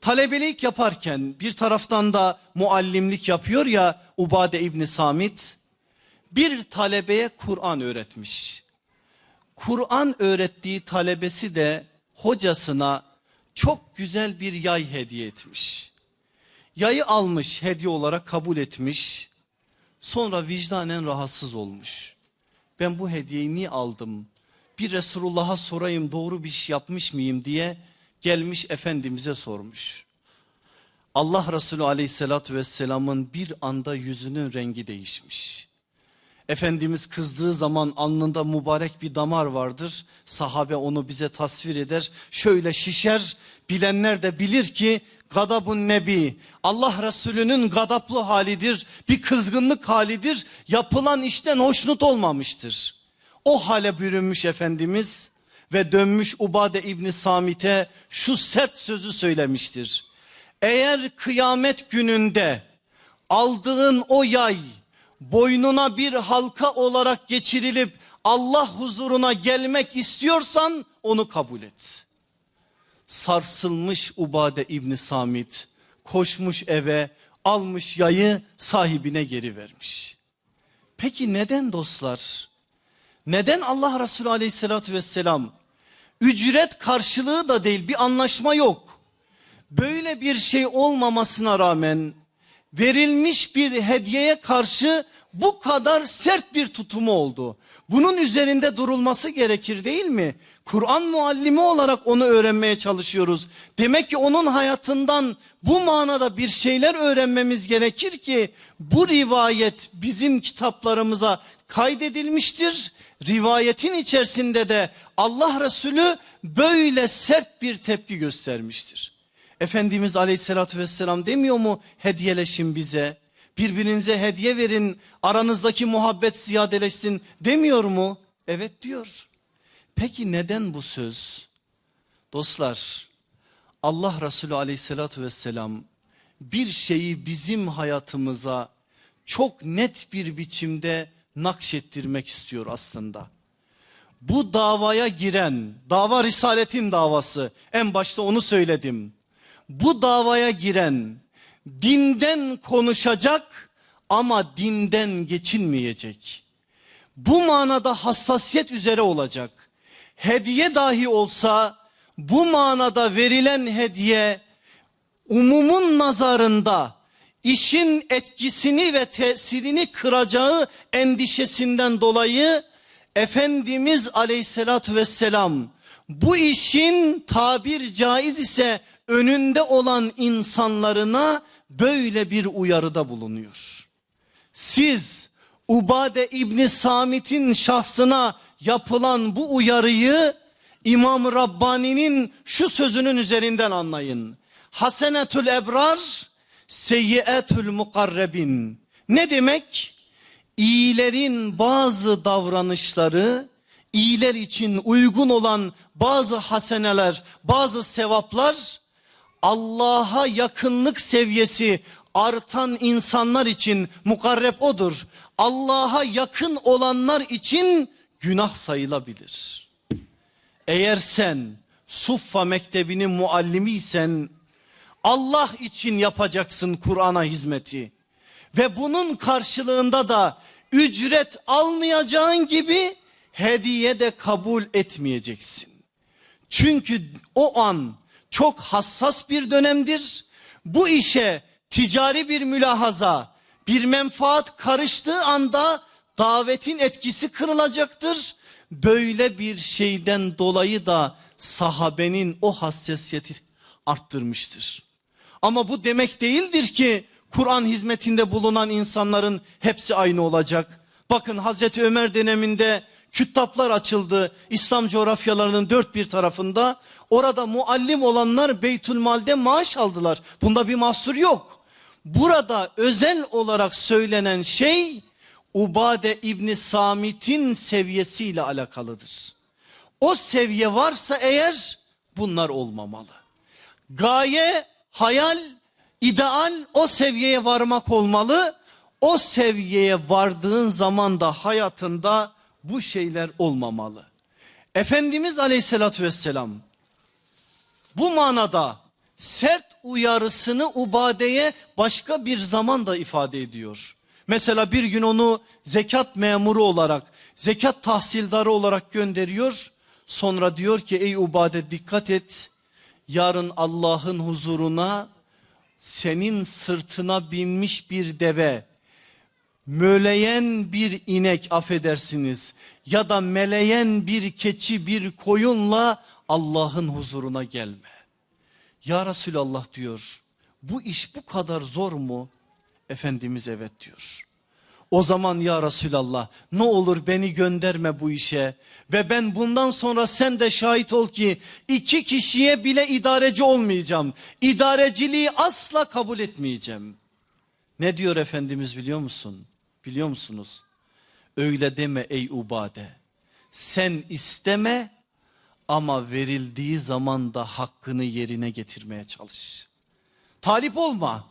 Talebelik yaparken bir taraftan da muallimlik yapıyor ya Ubade İbni Samit bir talebeye Kur'an öğretmiş. Kur'an öğrettiği talebesi de hocasına çok güzel bir yay hediye etmiş. Yayı almış hediye olarak kabul etmiş. Sonra vicdanen rahatsız olmuş. Ben bu hediyeyi niye aldım? Bir Resulullah'a sorayım doğru bir iş yapmış mıyım diye gelmiş Efendimiz'e sormuş. Allah Resulü aleyhissalatü vesselamın bir anda yüzünün rengi değişmiş. Efendimiz kızdığı zaman alnında mübarek bir damar vardır. Sahabe onu bize tasvir eder. Şöyle şişer bilenler de bilir ki gadabun nebi Allah Resulü'nün gadaplı halidir. Bir kızgınlık halidir. Yapılan işten hoşnut olmamıştır. O hale bürünmüş Efendimiz ve dönmüş Ubade İbni Samit'e şu sert sözü söylemiştir. Eğer kıyamet gününde aldığın o yay boynuna bir halka olarak geçirilip Allah huzuruna gelmek istiyorsan onu kabul et. Sarsılmış Ubade İbni Samit koşmuş eve almış yayı sahibine geri vermiş. Peki neden dostlar? Neden Allah Resulü aleyhissalatü vesselam ücret karşılığı da değil bir anlaşma yok. Böyle bir şey olmamasına rağmen verilmiş bir hediyeye karşı bu kadar sert bir tutumu oldu. Bunun üzerinde durulması gerekir değil mi? Kur'an muallimi olarak onu öğrenmeye çalışıyoruz. Demek ki onun hayatından bu manada bir şeyler öğrenmemiz gerekir ki bu rivayet bizim kitaplarımıza kaydedilmiştir. Rivayetin içerisinde de Allah Resulü böyle sert bir tepki göstermiştir. Efendimiz aleyhissalatü vesselam demiyor mu hediyeleşin bize? Birbirinize hediye verin aranızdaki muhabbet ziyadeleşsin demiyor mu? Evet diyor. Peki neden bu söz? Dostlar Allah Resulü aleyhissalatü vesselam bir şeyi bizim hayatımıza çok net bir biçimde nakşettirmek istiyor aslında. Bu davaya giren dava risaletin davası en başta onu söyledim bu davaya giren dinden konuşacak ama dinden geçinmeyecek. Bu manada hassasiyet üzere olacak. Hediye dahi olsa bu manada verilen hediye umumun nazarında işin etkisini ve tesirini kıracağı endişesinden dolayı Efendimiz aleyhissalatü vesselam bu işin tabir caiz ise önünde olan insanlarına böyle bir uyarıda bulunuyor. Siz Ubade İbni Samit'in şahsına yapılan bu uyarıyı İmam Rabbani'nin şu sözünün üzerinden anlayın. Hasenetül ebrar, seyyietül mukarrebin. Ne demek? İyilerin bazı davranışları, iyiler için uygun olan bazı haseneler, bazı sevaplar Allah'a yakınlık seviyesi artan insanlar için mukarreb odur. Allah'a yakın olanlar için günah sayılabilir. Eğer sen Suffa Mektebi'nin muallimiysen Allah için yapacaksın Kur'an'a hizmeti. Ve bunun karşılığında da ücret almayacağın gibi hediye de kabul etmeyeceksin. Çünkü o an çok hassas bir dönemdir. Bu işe ticari bir mülahaza, bir menfaat karıştığı anda davetin etkisi kırılacaktır. Böyle bir şeyden dolayı da sahabenin o hassasiyeti arttırmıştır. Ama bu demek değildir ki Kur'an hizmetinde bulunan insanların hepsi aynı olacak. Bakın Hazreti Ömer döneminde küttaplar açıldı İslam coğrafyalarının dört bir tarafında. Orada muallim olanlar Beytülmal'de maaş aldılar. Bunda bir mahsur yok. Burada özel olarak söylenen şey Ubade İbni Samit'in seviyesiyle alakalıdır. O seviye varsa eğer bunlar olmamalı. Gaye, hayal, ideal o seviyeye varmak olmalı. O seviyeye vardığın zaman da hayatında bu şeyler olmamalı. Efendimiz aleyhissalatü vesselam bu manada sert uyarısını Ubade'ye başka bir zaman da ifade ediyor. Mesela bir gün onu zekat memuru olarak, zekat tahsildarı olarak gönderiyor. Sonra diyor ki ey Ubade dikkat et. Yarın Allah'ın huzuruna senin sırtına binmiş bir deve, möleyen bir inek affedersiniz ya da meleyen bir keçi bir koyunla Allah'ın huzuruna gelme. Ya Resulallah diyor bu iş bu kadar zor mu? Efendimiz evet diyor. O zaman ya Resulallah ne olur beni gönderme bu işe ve ben bundan sonra sen de şahit ol ki iki kişiye bile idareci olmayacağım. İdareciliği asla kabul etmeyeceğim. Ne diyor Efendimiz biliyor musun? Biliyor musunuz? Öyle deme ey Ubade. Sen isteme ama verildiği zaman da hakkını yerine getirmeye çalış. Talip olma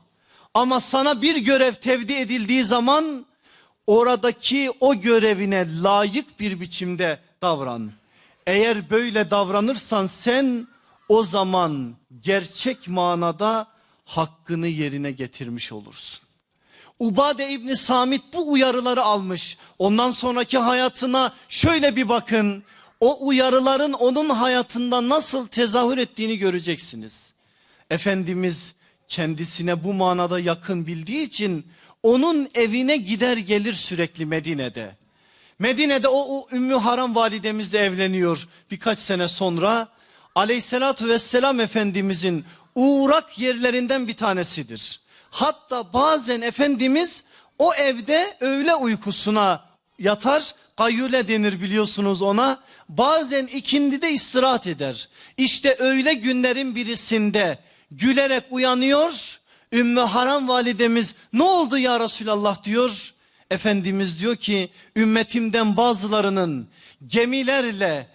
ama sana bir görev tevdi edildiği zaman oradaki o görevine layık bir biçimde davran. Eğer böyle davranırsan sen o zaman gerçek manada hakkını yerine getirmiş olursun. Ubade İbni Samit bu uyarıları almış. Ondan sonraki hayatına şöyle bir bakın. O uyarıların onun hayatında nasıl tezahür ettiğini göreceksiniz. Efendimiz kendisine bu manada yakın bildiği için onun evine gider gelir sürekli Medine'de. Medine'de o, o Ümmü Haram validemizle evleniyor birkaç sene sonra. Aleyhissalatü vesselam Efendimizin uğrak yerlerinden bir tanesidir. Hatta bazen Efendimiz o evde öğle uykusuna yatar. Kayyule denir biliyorsunuz ona. Bazen ikindide istirahat eder. İşte öyle günlerin birisinde gülerek uyanıyor. Ümmü Haram validemiz ne oldu ya Resulallah diyor. Efendimiz diyor ki ümmetimden bazılarının gemilerle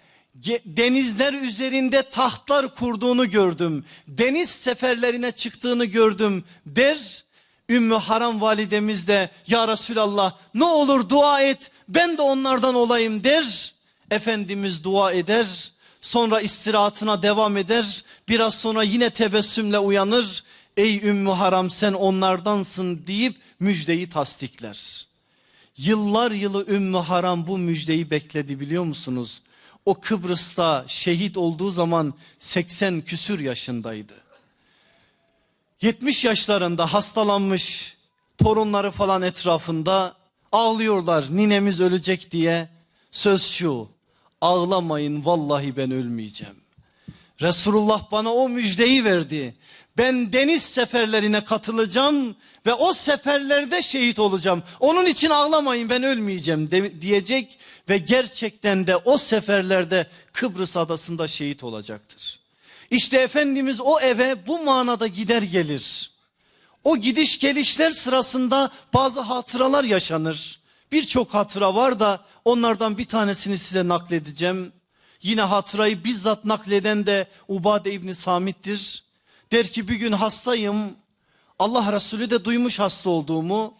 denizler üzerinde tahtlar kurduğunu gördüm. Deniz seferlerine çıktığını gördüm der. Ümmü Haram validemiz de ya Resulallah ne olur dua et ben de onlardan olayım der. Efendimiz dua eder sonra istirahatına devam eder. Biraz sonra yine tebessümle uyanır. ey Ümmü Haram sen onlardansın deyip müjdeyi tasdikler. Yıllar yılı Ümmü Haram bu müjdeyi bekledi biliyor musunuz? O Kıbrıs'ta şehit olduğu zaman 80 küsür yaşındaydı. 70 yaşlarında hastalanmış torunları falan etrafında ağlıyorlar ninemiz ölecek diye. Söz şu ağlamayın vallahi ben ölmeyeceğim. Resulullah bana o müjdeyi verdi. Ben deniz seferlerine katılacağım ve o seferlerde şehit olacağım. Onun için ağlamayın ben ölmeyeceğim de, diyecek ve gerçekten de o seferlerde Kıbrıs adasında şehit olacaktır. İşte Efendimiz o eve bu manada gider gelir. O gidiş gelişler sırasında bazı hatıralar yaşanır. Birçok hatıra var da onlardan bir tanesini size nakledeceğim. Yine hatırayı bizzat nakleden de Ubade İbni Samit'tir. Der ki bir gün hastayım. Allah Resulü de duymuş hasta olduğumu.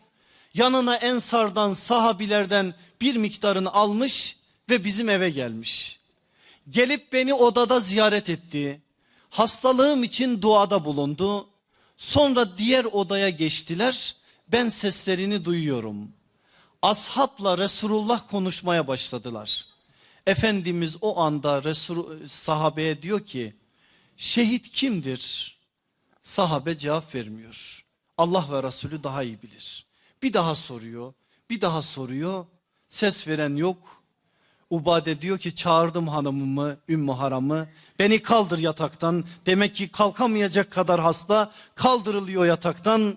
Yanına ensardan sahabilerden bir miktarını almış ve bizim eve gelmiş. Gelip beni odada ziyaret etti. Hastalığım için duada bulundu. Sonra diğer odaya geçtiler. Ben seslerini duyuyorum. Ashapla Resulullah konuşmaya başladılar. Efendimiz o anda Resul, sahabeye diyor ki şehit kimdir? Sahabe cevap vermiyor. Allah ve Resulü daha iyi bilir. Bir daha soruyor, bir daha soruyor. Ses veren yok. Ubade diyor ki çağırdım hanımımı, Ümmü Haram'ı. Beni kaldır yataktan. Demek ki kalkamayacak kadar hasta kaldırılıyor yataktan.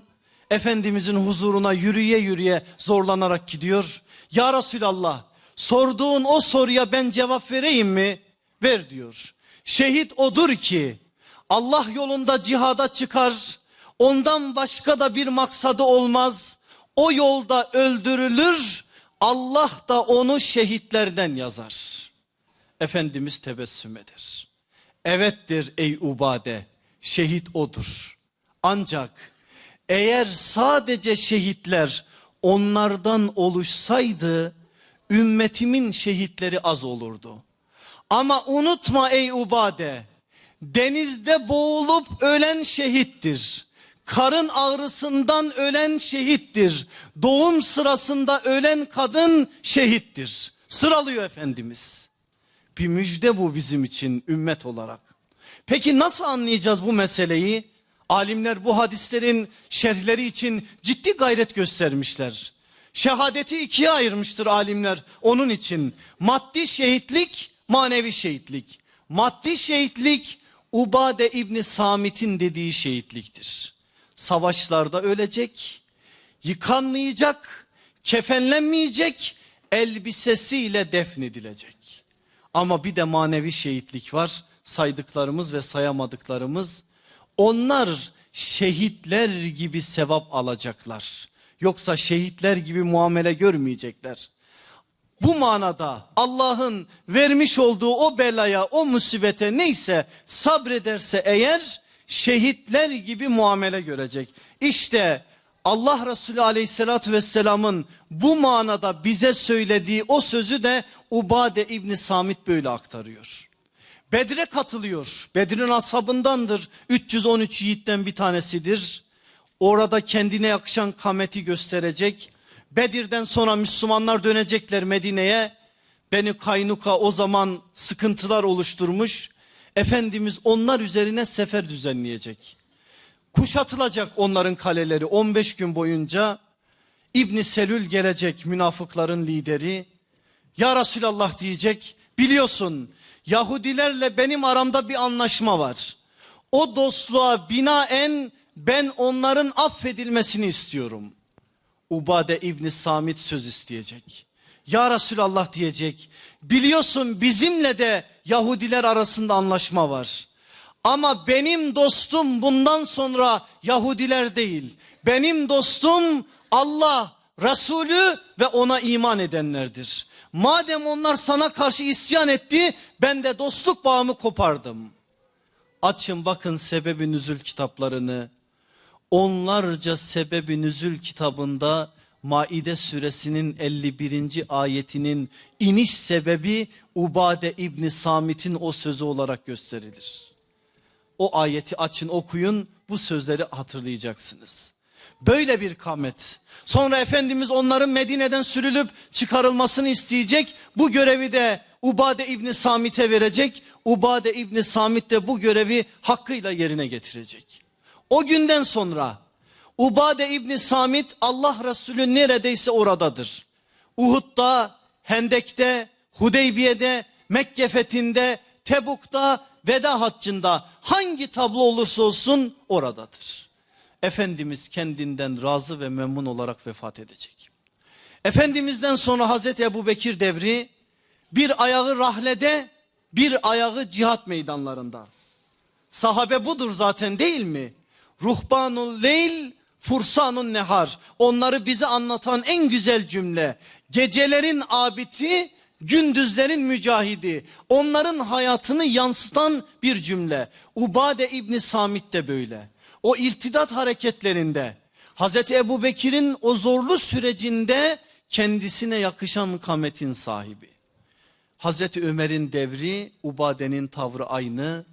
Efendimizin huzuruna yürüye yürüye zorlanarak gidiyor. Ya Resulallah sorduğun o soruya ben cevap vereyim mi? Ver diyor. Şehit odur ki Allah yolunda cihada çıkar. Ondan başka da bir maksadı olmaz. O yolda öldürülür. Allah da onu şehitlerden yazar. Efendimiz tebessüm eder. Evettir ey Ubade. Şehit odur. Ancak eğer sadece şehitler onlardan oluşsaydı ümmetimin şehitleri az olurdu. Ama unutma ey Ubade denizde boğulup ölen şehittir. Karın ağrısından ölen şehittir. Doğum sırasında ölen kadın şehittir. Sıralıyor Efendimiz. Bir müjde bu bizim için ümmet olarak. Peki nasıl anlayacağız bu meseleyi? Alimler bu hadislerin şerhleri için ciddi gayret göstermişler. Şehadeti ikiye ayırmıştır alimler onun için. Maddi şehitlik, manevi şehitlik. Maddi şehitlik Ubade İbni Samit'in dediği şehitliktir. Savaşlarda ölecek, yıkanmayacak, kefenlenmeyecek, elbisesiyle defnedilecek. Ama bir de manevi şehitlik var. Saydıklarımız ve sayamadıklarımız. Onlar şehitler gibi sevap alacaklar. Yoksa şehitler gibi muamele görmeyecekler. Bu manada Allah'ın vermiş olduğu o belaya, o musibete neyse sabrederse eğer şehitler gibi muamele görecek. İşte Allah Resulü aleyhissalatü vesselamın bu manada bize söylediği o sözü de Ubade İbni Samit böyle aktarıyor. Bedre katılıyor. Bedir'in ashabındandır. 313 yiğitten bir tanesidir. Orada kendine yakışan kameti gösterecek. Bedir'den sonra Müslümanlar dönecekler Medine'ye. Beni Kaynuka o zaman sıkıntılar oluşturmuş. Efendimiz onlar üzerine sefer düzenleyecek. Kuşatılacak onların kaleleri 15 gün boyunca. İbni Selül gelecek münafıkların lideri. Ya Resulallah diyecek biliyorsun Yahudilerle benim aramda bir anlaşma var. O dostluğa binaen ben onların affedilmesini istiyorum. Ubade İbni Samit söz isteyecek. Ya Resulallah diyecek. Biliyorsun bizimle de Yahudiler arasında anlaşma var. Ama benim dostum bundan sonra Yahudiler değil. Benim dostum Allah, Resulü ve ona iman edenlerdir. Madem onlar sana karşı isyan etti ben de dostluk bağımı kopardım. Açın bakın sebebi nüzül kitaplarını. Onlarca sebebi nüzül kitabında Maide suresinin 51. ayetinin iniş sebebi Ubade İbni Samit'in o sözü olarak gösterilir. o ayeti açın okuyun bu sözleri hatırlayacaksınız. Böyle bir kamet. Sonra Efendimiz onların Medine'den sürülüp çıkarılmasını isteyecek. Bu görevi de Ubade İbni Samit'e verecek. Ubade İbni Samit de bu görevi hakkıyla yerine getirecek. O günden sonra Ubade İbni Samit Allah Resulü neredeyse oradadır. Uhud'da, Hendek'te, Hudeybiye'de, Mekke fethinde, Tebuk'ta, Veda haccında hangi tablo olursa olsun oradadır. Efendimiz kendinden razı ve memnun olarak vefat edecek. Efendimizden sonra Hazreti Ebu Bekir devri bir ayağı rahlede bir ayağı cihat meydanlarında. Sahabe budur zaten değil mi? Ruhbanul leyl fursanun nehar. Onları bize anlatan en güzel cümle. Gecelerin abiti gündüzlerin mücahidi. Onların hayatını yansıtan bir cümle. Ubade İbni Samit de böyle. O irtidat hareketlerinde Hazreti Ebu Bekir'in o zorlu sürecinde kendisine yakışan kametin sahibi. Hazreti Ömer'in devri, Ubade'nin tavrı aynı.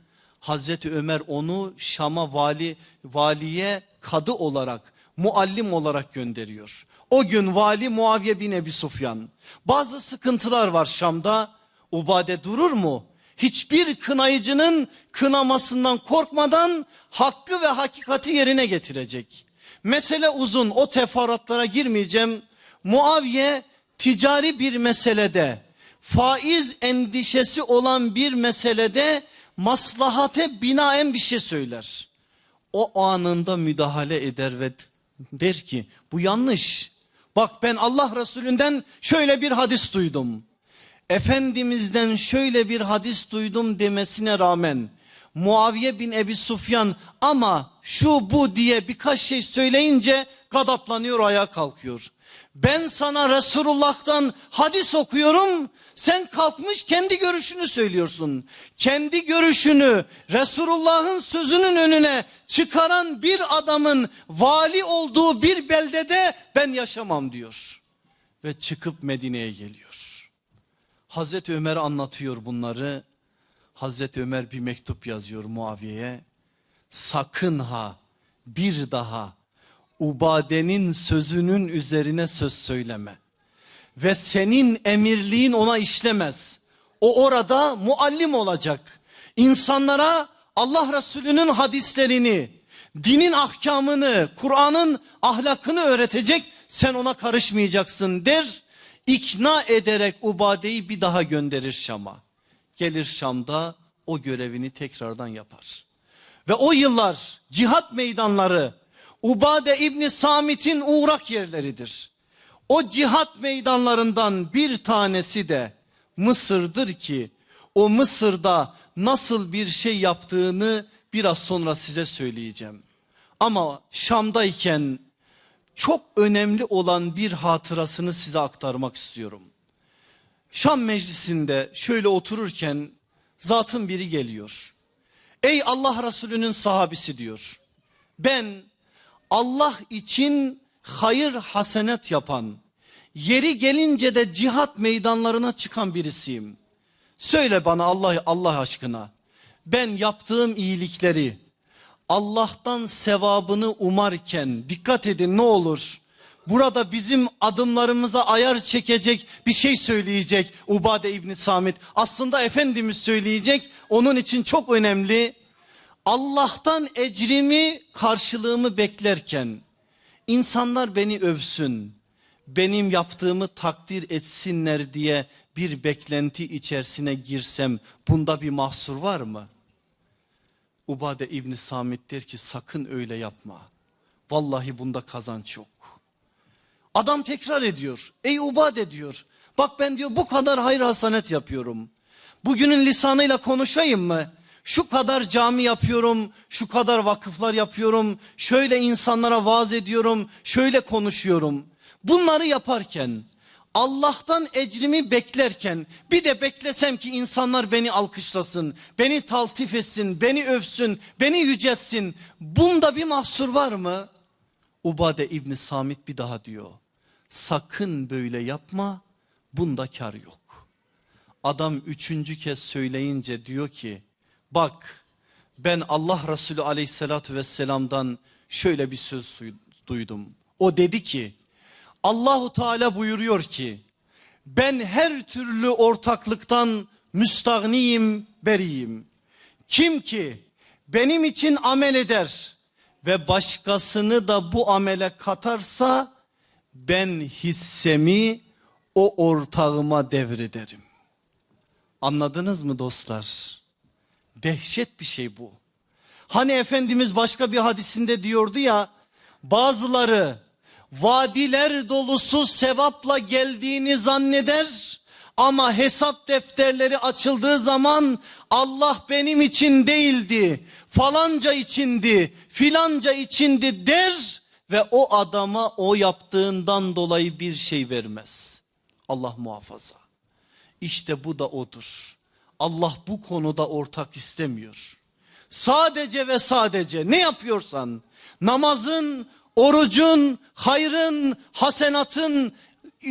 Hazreti Ömer onu Şam'a vali, valiye kadı olarak, muallim olarak gönderiyor. O gün vali Muaviye bin Ebi Sufyan. Bazı sıkıntılar var Şam'da. Ubade durur mu? Hiçbir kınayıcının kınamasından korkmadan hakkı ve hakikati yerine getirecek. Mesele uzun o teferruatlara girmeyeceğim. Muaviye ticari bir meselede faiz endişesi olan bir meselede maslahate binaen bir şey söyler. O anında müdahale eder ve der ki bu yanlış. Bak ben Allah Resulünden şöyle bir hadis duydum. Efendimizden şöyle bir hadis duydum demesine rağmen Muaviye bin Ebi Sufyan ama şu bu diye birkaç şey söyleyince gadaplanıyor ayağa kalkıyor. Ben sana Resulullah'tan hadis okuyorum. Sen kalkmış kendi görüşünü söylüyorsun. Kendi görüşünü Resulullah'ın sözünün önüne çıkaran bir adamın vali olduğu bir beldede ben yaşamam diyor. Ve çıkıp Medine'ye geliyor. Hazreti Ömer anlatıyor bunları. Hazreti Ömer bir mektup yazıyor Muaviye'ye. Sakın ha bir daha Ubade'nin sözünün üzerine söz söyleme. Ve senin emirliğin ona işlemez. O orada muallim olacak. İnsanlara Allah Resulü'nün hadislerini, dinin ahkamını, Kur'an'ın ahlakını öğretecek. Sen ona karışmayacaksın der. İkna ederek Ubade'yi bir daha gönderir Şam'a. Gelir Şam'da o görevini tekrardan yapar. Ve o yıllar cihat meydanları Ubade İbni Samit'in uğrak yerleridir. O cihat meydanlarından bir tanesi de Mısır'dır ki o Mısır'da nasıl bir şey yaptığını biraz sonra size söyleyeceğim. Ama Şam'dayken çok önemli olan bir hatırasını size aktarmak istiyorum. Şam meclisinde şöyle otururken zatın biri geliyor. Ey Allah Resulü'nün sahabisi diyor. Ben Allah için hayır hasenet yapan, yeri gelince de cihat meydanlarına çıkan birisiyim. Söyle bana Allah Allah aşkına. Ben yaptığım iyilikleri Allah'tan sevabını umarken dikkat edin ne olur. Burada bizim adımlarımıza ayar çekecek bir şey söyleyecek Ubade İbni Samit. Aslında Efendimiz söyleyecek onun için çok önemli. Allah'tan ecrimi karşılığımı beklerken insanlar beni övsün, benim yaptığımı takdir etsinler diye bir beklenti içerisine girsem bunda bir mahsur var mı? Ubade İbni Samit der ki sakın öyle yapma. Vallahi bunda kazanç yok. Adam tekrar ediyor. Ey Ubade diyor. Bak ben diyor bu kadar hayır hasanet yapıyorum. Bugünün lisanıyla konuşayım mı? Şu kadar cami yapıyorum, şu kadar vakıflar yapıyorum, şöyle insanlara vaaz ediyorum, şöyle konuşuyorum. Bunları yaparken Allah'tan ecrimi beklerken bir de beklesem ki insanlar beni alkışlasın, beni taltif etsin, beni övsün, beni yüceltsin. Bunda bir mahsur var mı? Ubade İbni Samit bir daha diyor. Sakın böyle yapma, bunda kar yok. Adam üçüncü kez söyleyince diyor ki Bak ben Allah Resulü aleyhissalatü vesselam'dan şöyle bir söz duydum. O dedi ki Allahu Teala buyuruyor ki ben her türlü ortaklıktan müstahniyim, beriyim. Kim ki benim için amel eder ve başkasını da bu amele katarsa ben hissemi o ortağıma devrederim. Anladınız mı dostlar? Dehşet bir şey bu. Hani Efendimiz başka bir hadisinde diyordu ya bazıları vadiler dolusu sevapla geldiğini zanneder ama hesap defterleri açıldığı zaman Allah benim için değildi falanca içindi filanca içindi der ve o adama o yaptığından dolayı bir şey vermez. Allah muhafaza. İşte bu da odur. Allah bu konuda ortak istemiyor. Sadece ve sadece ne yapıyorsan namazın, orucun, hayrın, hasenatın,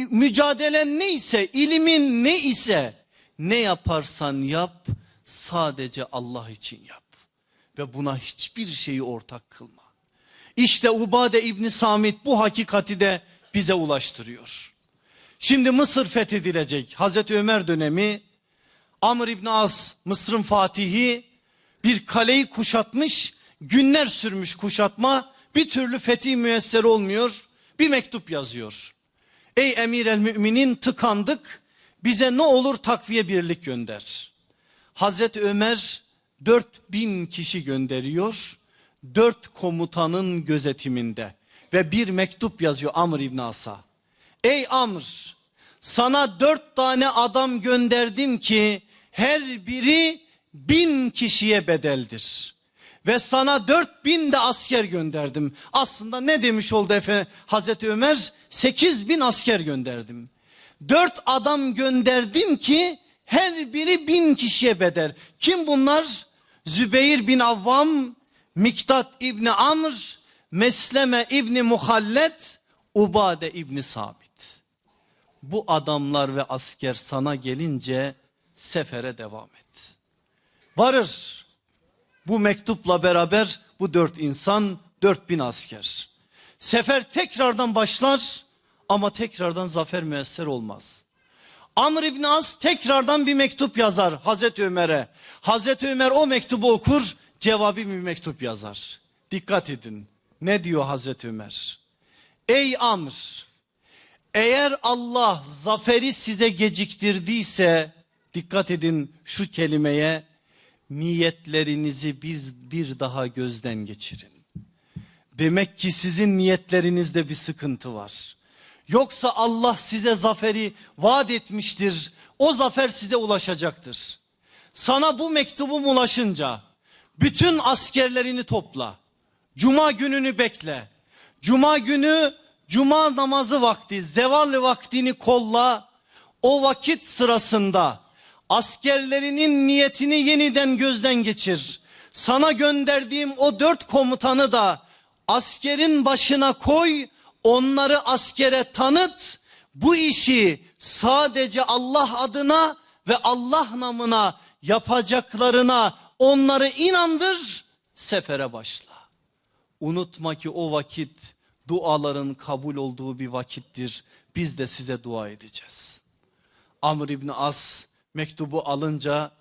mücadelen neyse, ilimin ne ise ne yaparsan yap sadece Allah için yap. Ve buna hiçbir şeyi ortak kılma. İşte Ubade İbni Samit bu hakikati de bize ulaştırıyor. Şimdi Mısır fethedilecek. Hazreti Ömer dönemi Amr İbni As Mısır'ın fatihi bir kaleyi kuşatmış günler sürmüş kuşatma bir türlü fethi müesser olmuyor bir mektup yazıyor. Ey emir el müminin tıkandık bize ne olur takviye birlik gönder. Hazreti Ömer 4000 kişi gönderiyor dört komutanın gözetiminde ve bir mektup yazıyor Amr İbni As'a. Ey Amr sana dört tane adam gönderdim ki her biri bin kişiye bedeldir. Ve sana dört bin de asker gönderdim. Aslında ne demiş oldu efendim Hazreti Ömer? Sekiz bin asker gönderdim. Dört adam gönderdim ki her biri bin kişiye bedel. Kim bunlar? Zübeyir bin Avvam, Miktat İbni Amr, Mesleme İbni Muhallet, Ubade İbni Sabit. Bu adamlar ve asker sana gelince sefere devam et. Varır. Bu mektupla beraber bu dört insan dört bin asker. Sefer tekrardan başlar ama tekrardan zafer müesser olmaz. Amr İbni As tekrardan bir mektup yazar Hazreti Ömer'e. Hazreti Ömer o mektubu okur cevabı bir mektup yazar. Dikkat edin ne diyor Hazreti Ömer? Ey Amr eğer Allah zaferi size geciktirdiyse dikkat edin şu kelimeye niyetlerinizi bir, bir daha gözden geçirin. Demek ki sizin niyetlerinizde bir sıkıntı var. Yoksa Allah size zaferi vaat etmiştir. O zafer size ulaşacaktır. Sana bu mektubum ulaşınca bütün askerlerini topla. Cuma gününü bekle. Cuma günü cuma namazı vakti, zeval vaktini kolla. O vakit sırasında askerlerinin niyetini yeniden gözden geçir. Sana gönderdiğim o dört komutanı da askerin başına koy, onları askere tanıt. Bu işi sadece Allah adına ve Allah namına yapacaklarına onları inandır, sefere başla. Unutma ki o vakit duaların kabul olduğu bir vakittir. Biz de size dua edeceğiz. Amr İbni As mektubu alınca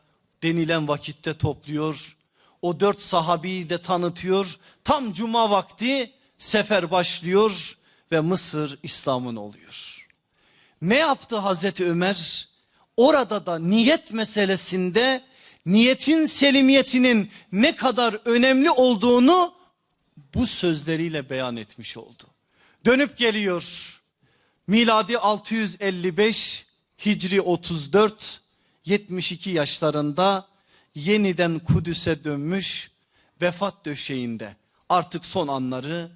denilen vakitte topluyor. O dört sahabiyi de tanıtıyor. Tam cuma vakti sefer başlıyor ve Mısır İslam'ın oluyor. Ne yaptı Hazreti Ömer? Orada da niyet meselesinde niyetin selimiyetinin ne kadar önemli olduğunu bu sözleriyle beyan etmiş oldu. Dönüp geliyor. Miladi 655, Hicri 34, 72 yaşlarında yeniden Kudüs'e dönmüş vefat döşeğinde artık son anları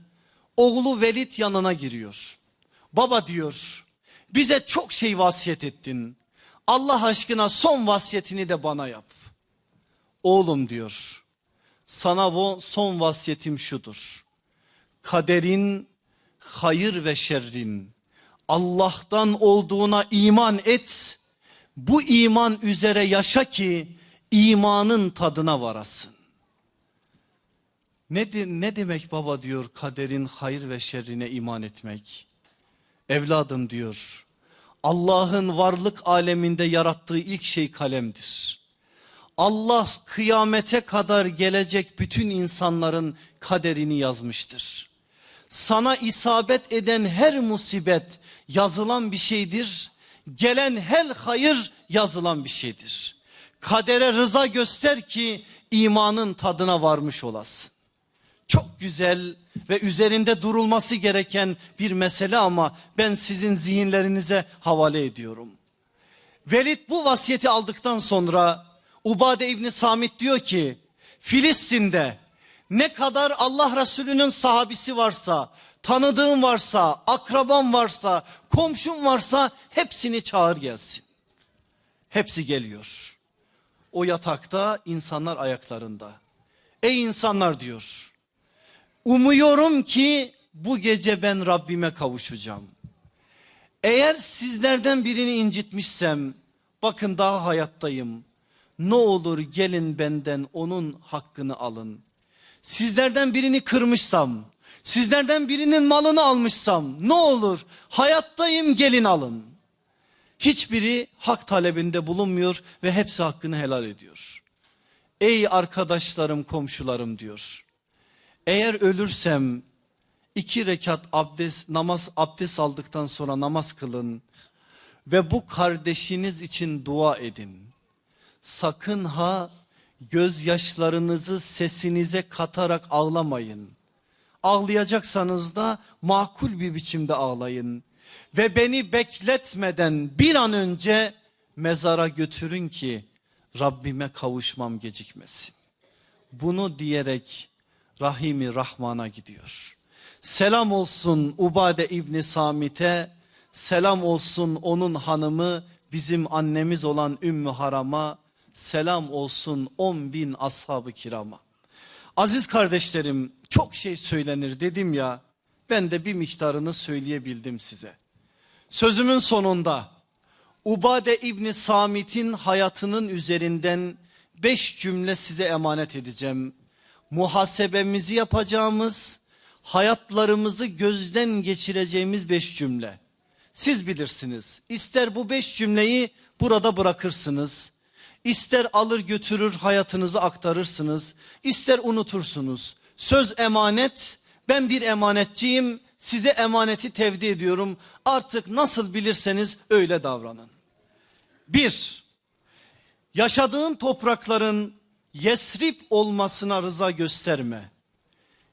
oğlu Velid yanına giriyor. Baba diyor bize çok şey vasiyet ettin. Allah aşkına son vasiyetini de bana yap. Oğlum diyor sana son vasiyetim şudur. Kaderin hayır ve şerrin Allah'tan olduğuna iman et bu iman üzere yaşa ki imanın tadına varasın. Ne, de, ne demek baba diyor kaderin hayır ve şerrine iman etmek. Evladım diyor Allah'ın varlık aleminde yarattığı ilk şey kalemdir. Allah kıyamete kadar gelecek bütün insanların kaderini yazmıştır. Sana isabet eden her musibet yazılan bir şeydir. Gelen her hayır yazılan bir şeydir. Kadere rıza göster ki imanın tadına varmış olasın. Çok güzel ve üzerinde durulması gereken bir mesele ama ben sizin zihinlerinize havale ediyorum. Velid bu vasiyeti aldıktan sonra Ubade İbni Samit diyor ki Filistin'de ne kadar Allah Resulü'nün sahabisi varsa, tanıdığım varsa, akrabam varsa, komşum varsa hepsini çağır gelsin. Hepsi geliyor. O yatakta insanlar ayaklarında. Ey insanlar diyor. Umuyorum ki bu gece ben Rabbime kavuşacağım. Eğer sizlerden birini incitmişsem bakın daha hayattayım. Ne olur gelin benden onun hakkını alın. Sizlerden birini kırmışsam, sizlerden birinin malını almışsam ne olur hayattayım gelin alın. Hiçbiri hak talebinde bulunmuyor ve hepsi hakkını helal ediyor. Ey arkadaşlarım komşularım diyor. Eğer ölürsem iki rekat abdest namaz abdest aldıktan sonra namaz kılın ve bu kardeşiniz için dua edin. Sakın ha gözyaşlarınızı sesinize katarak ağlamayın. Ağlayacaksanız da makul bir biçimde ağlayın. Ve beni bekletmeden bir an önce mezara götürün ki Rabbime kavuşmam gecikmesin. Bunu diyerek Rahimi Rahman'a gidiyor. Selam olsun Ubade İbni Samit'e, selam olsun onun hanımı bizim annemiz olan Ümmü Haram'a, selam olsun on bin ashab-ı kirama. Aziz kardeşlerim çok şey söylenir dedim ya ben de bir miktarını söyleyebildim size. Sözümün sonunda Ubade İbni Samit'in hayatının üzerinden beş cümle size emanet edeceğim. Muhasebemizi yapacağımız, hayatlarımızı gözden geçireceğimiz beş cümle. Siz bilirsiniz. İster bu beş cümleyi burada bırakırsınız. İster alır götürür hayatınızı aktarırsınız. ister unutursunuz. Söz emanet. Ben bir emanetçiyim. Size emaneti tevdi ediyorum. Artık nasıl bilirseniz öyle davranın. Bir, yaşadığın toprakların Yesrib olmasına rıza gösterme.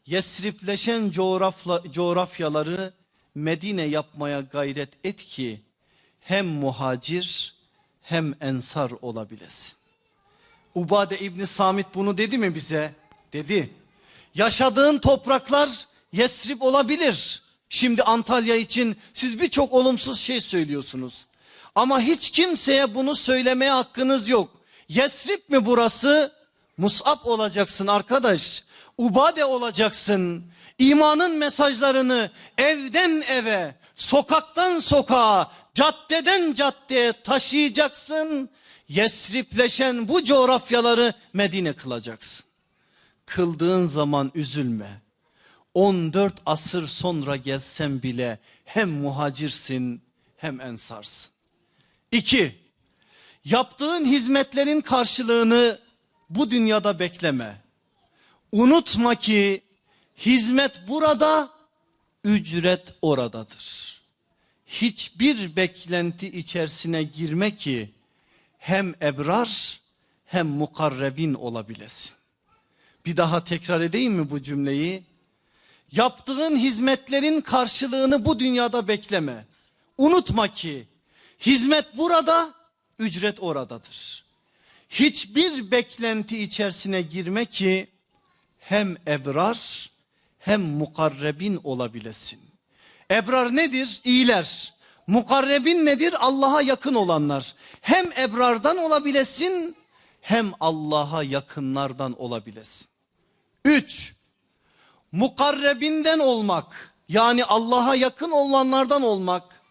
Yesripleşen coğrafla, coğrafyaları Medine yapmaya gayret et ki hem muhacir hem ensar olabilesin. Ubade İbni Samit bunu dedi mi bize? Dedi. Yaşadığın topraklar Yesrib olabilir. Şimdi Antalya için siz birçok olumsuz şey söylüyorsunuz. Ama hiç kimseye bunu söylemeye hakkınız yok. Yesrib mi burası? Musab olacaksın arkadaş. Ubade olacaksın. İmanın mesajlarını evden eve, sokaktan sokağa, caddeden caddeye taşıyacaksın. Yesripleşen bu coğrafyaları Medine kılacaksın. Kıldığın zaman üzülme. 14 asır sonra gelsen bile hem muhacirsin hem ensarsın. İki, yaptığın hizmetlerin karşılığını bu dünyada bekleme. Unutma ki hizmet burada, ücret oradadır. Hiçbir beklenti içerisine girme ki hem ebrar hem mukarrebin olabilesin. Bir daha tekrar edeyim mi bu cümleyi? Yaptığın hizmetlerin karşılığını bu dünyada bekleme. Unutma ki hizmet burada, ücret oradadır. Hiçbir beklenti içerisine girme ki hem ebrar hem mukarrebin olabilesin. Ebrar nedir? İyiler. Mukarrebin nedir? Allah'a yakın olanlar. Hem ebrardan olabilesin hem Allah'a yakınlardan olabilesin. Üç, mukarrebinden olmak yani Allah'a yakın olanlardan olmak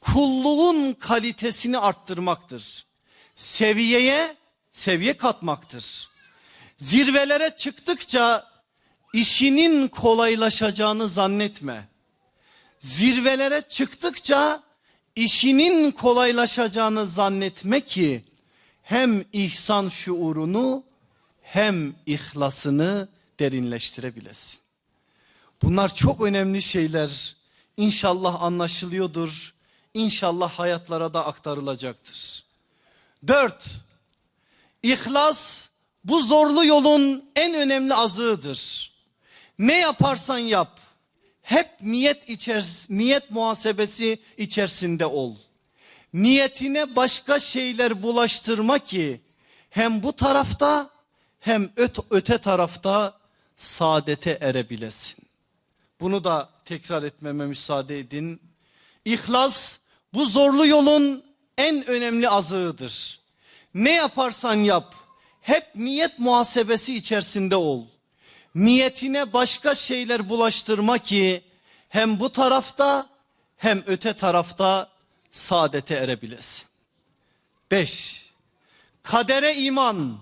kulluğun kalitesini arttırmaktır. Seviyeye seviye katmaktır. Zirvelere çıktıkça işinin kolaylaşacağını zannetme. Zirvelere çıktıkça işinin kolaylaşacağını zannetme ki hem ihsan şuurunu hem ihlasını derinleştirebilesin. Bunlar çok önemli şeyler. İnşallah anlaşılıyordur. İnşallah hayatlara da aktarılacaktır. Dört, İhlas bu zorlu yolun en önemli azığıdır. Ne yaparsan yap hep niyet içeris niyet muhasebesi içerisinde ol. Niyetine başka şeyler bulaştırma ki hem bu tarafta hem öte, öte tarafta saadete erebilesin. Bunu da tekrar etmeme müsaade edin. İhlas bu zorlu yolun en önemli azığıdır. Ne yaparsan yap hep niyet muhasebesi içerisinde ol. Niyetine başka şeyler bulaştırma ki hem bu tarafta hem öte tarafta saadete erebilesin. 5. Kadere iman.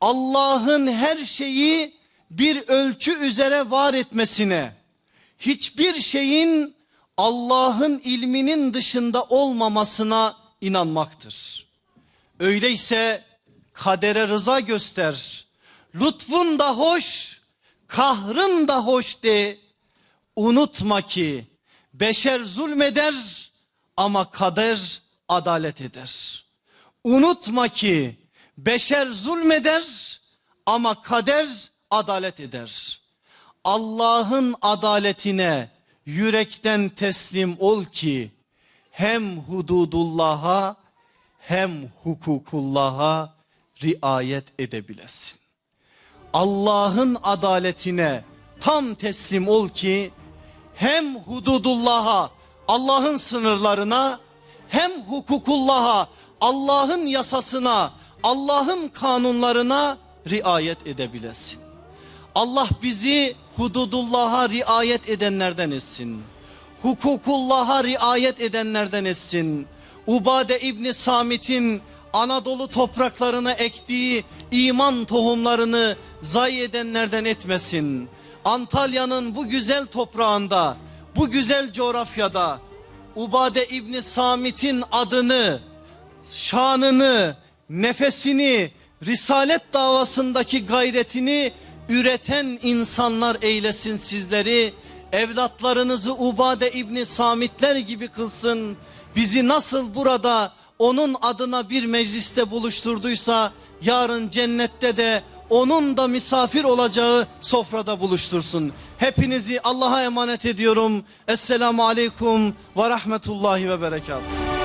Allah'ın her şeyi bir ölçü üzere var etmesine, hiçbir şeyin Allah'ın ilminin dışında olmamasına inanmaktır. Öyleyse kadere rıza göster. Lütfun da hoş, kahrın da hoş de. Unutma ki beşer zulmeder ama kader adalet eder. Unutma ki beşer zulmeder ama kader adalet eder. Allah'ın adaletine yürekten teslim ol ki hem hududullah'a hem hukukullah'a riayet edebilesin. Allah'ın adaletine tam teslim ol ki hem hududullah'a Allah'ın sınırlarına hem hukukullah'a Allah'ın yasasına Allah'ın kanunlarına riayet edebilesin. Allah bizi hududullah'a riayet edenlerden etsin. Hukukullah'a riayet edenlerden etsin. Ubade İbni Samit'in Anadolu topraklarına ektiği iman tohumlarını zayi edenlerden etmesin. Antalya'nın bu güzel toprağında, bu güzel coğrafyada Ubade İbni Samit'in adını, şanını, nefesini, risalet davasındaki gayretini üreten insanlar eylesin sizleri. Evlatlarınızı Ubade İbni Samitler gibi kılsın. Bizi nasıl burada onun adına bir mecliste buluşturduysa yarın cennette de onun da misafir olacağı sofrada buluştursun. Hepinizi Allah'a emanet ediyorum. Esselamu Aleyküm ve Rahmetullahi ve Berekatuhu.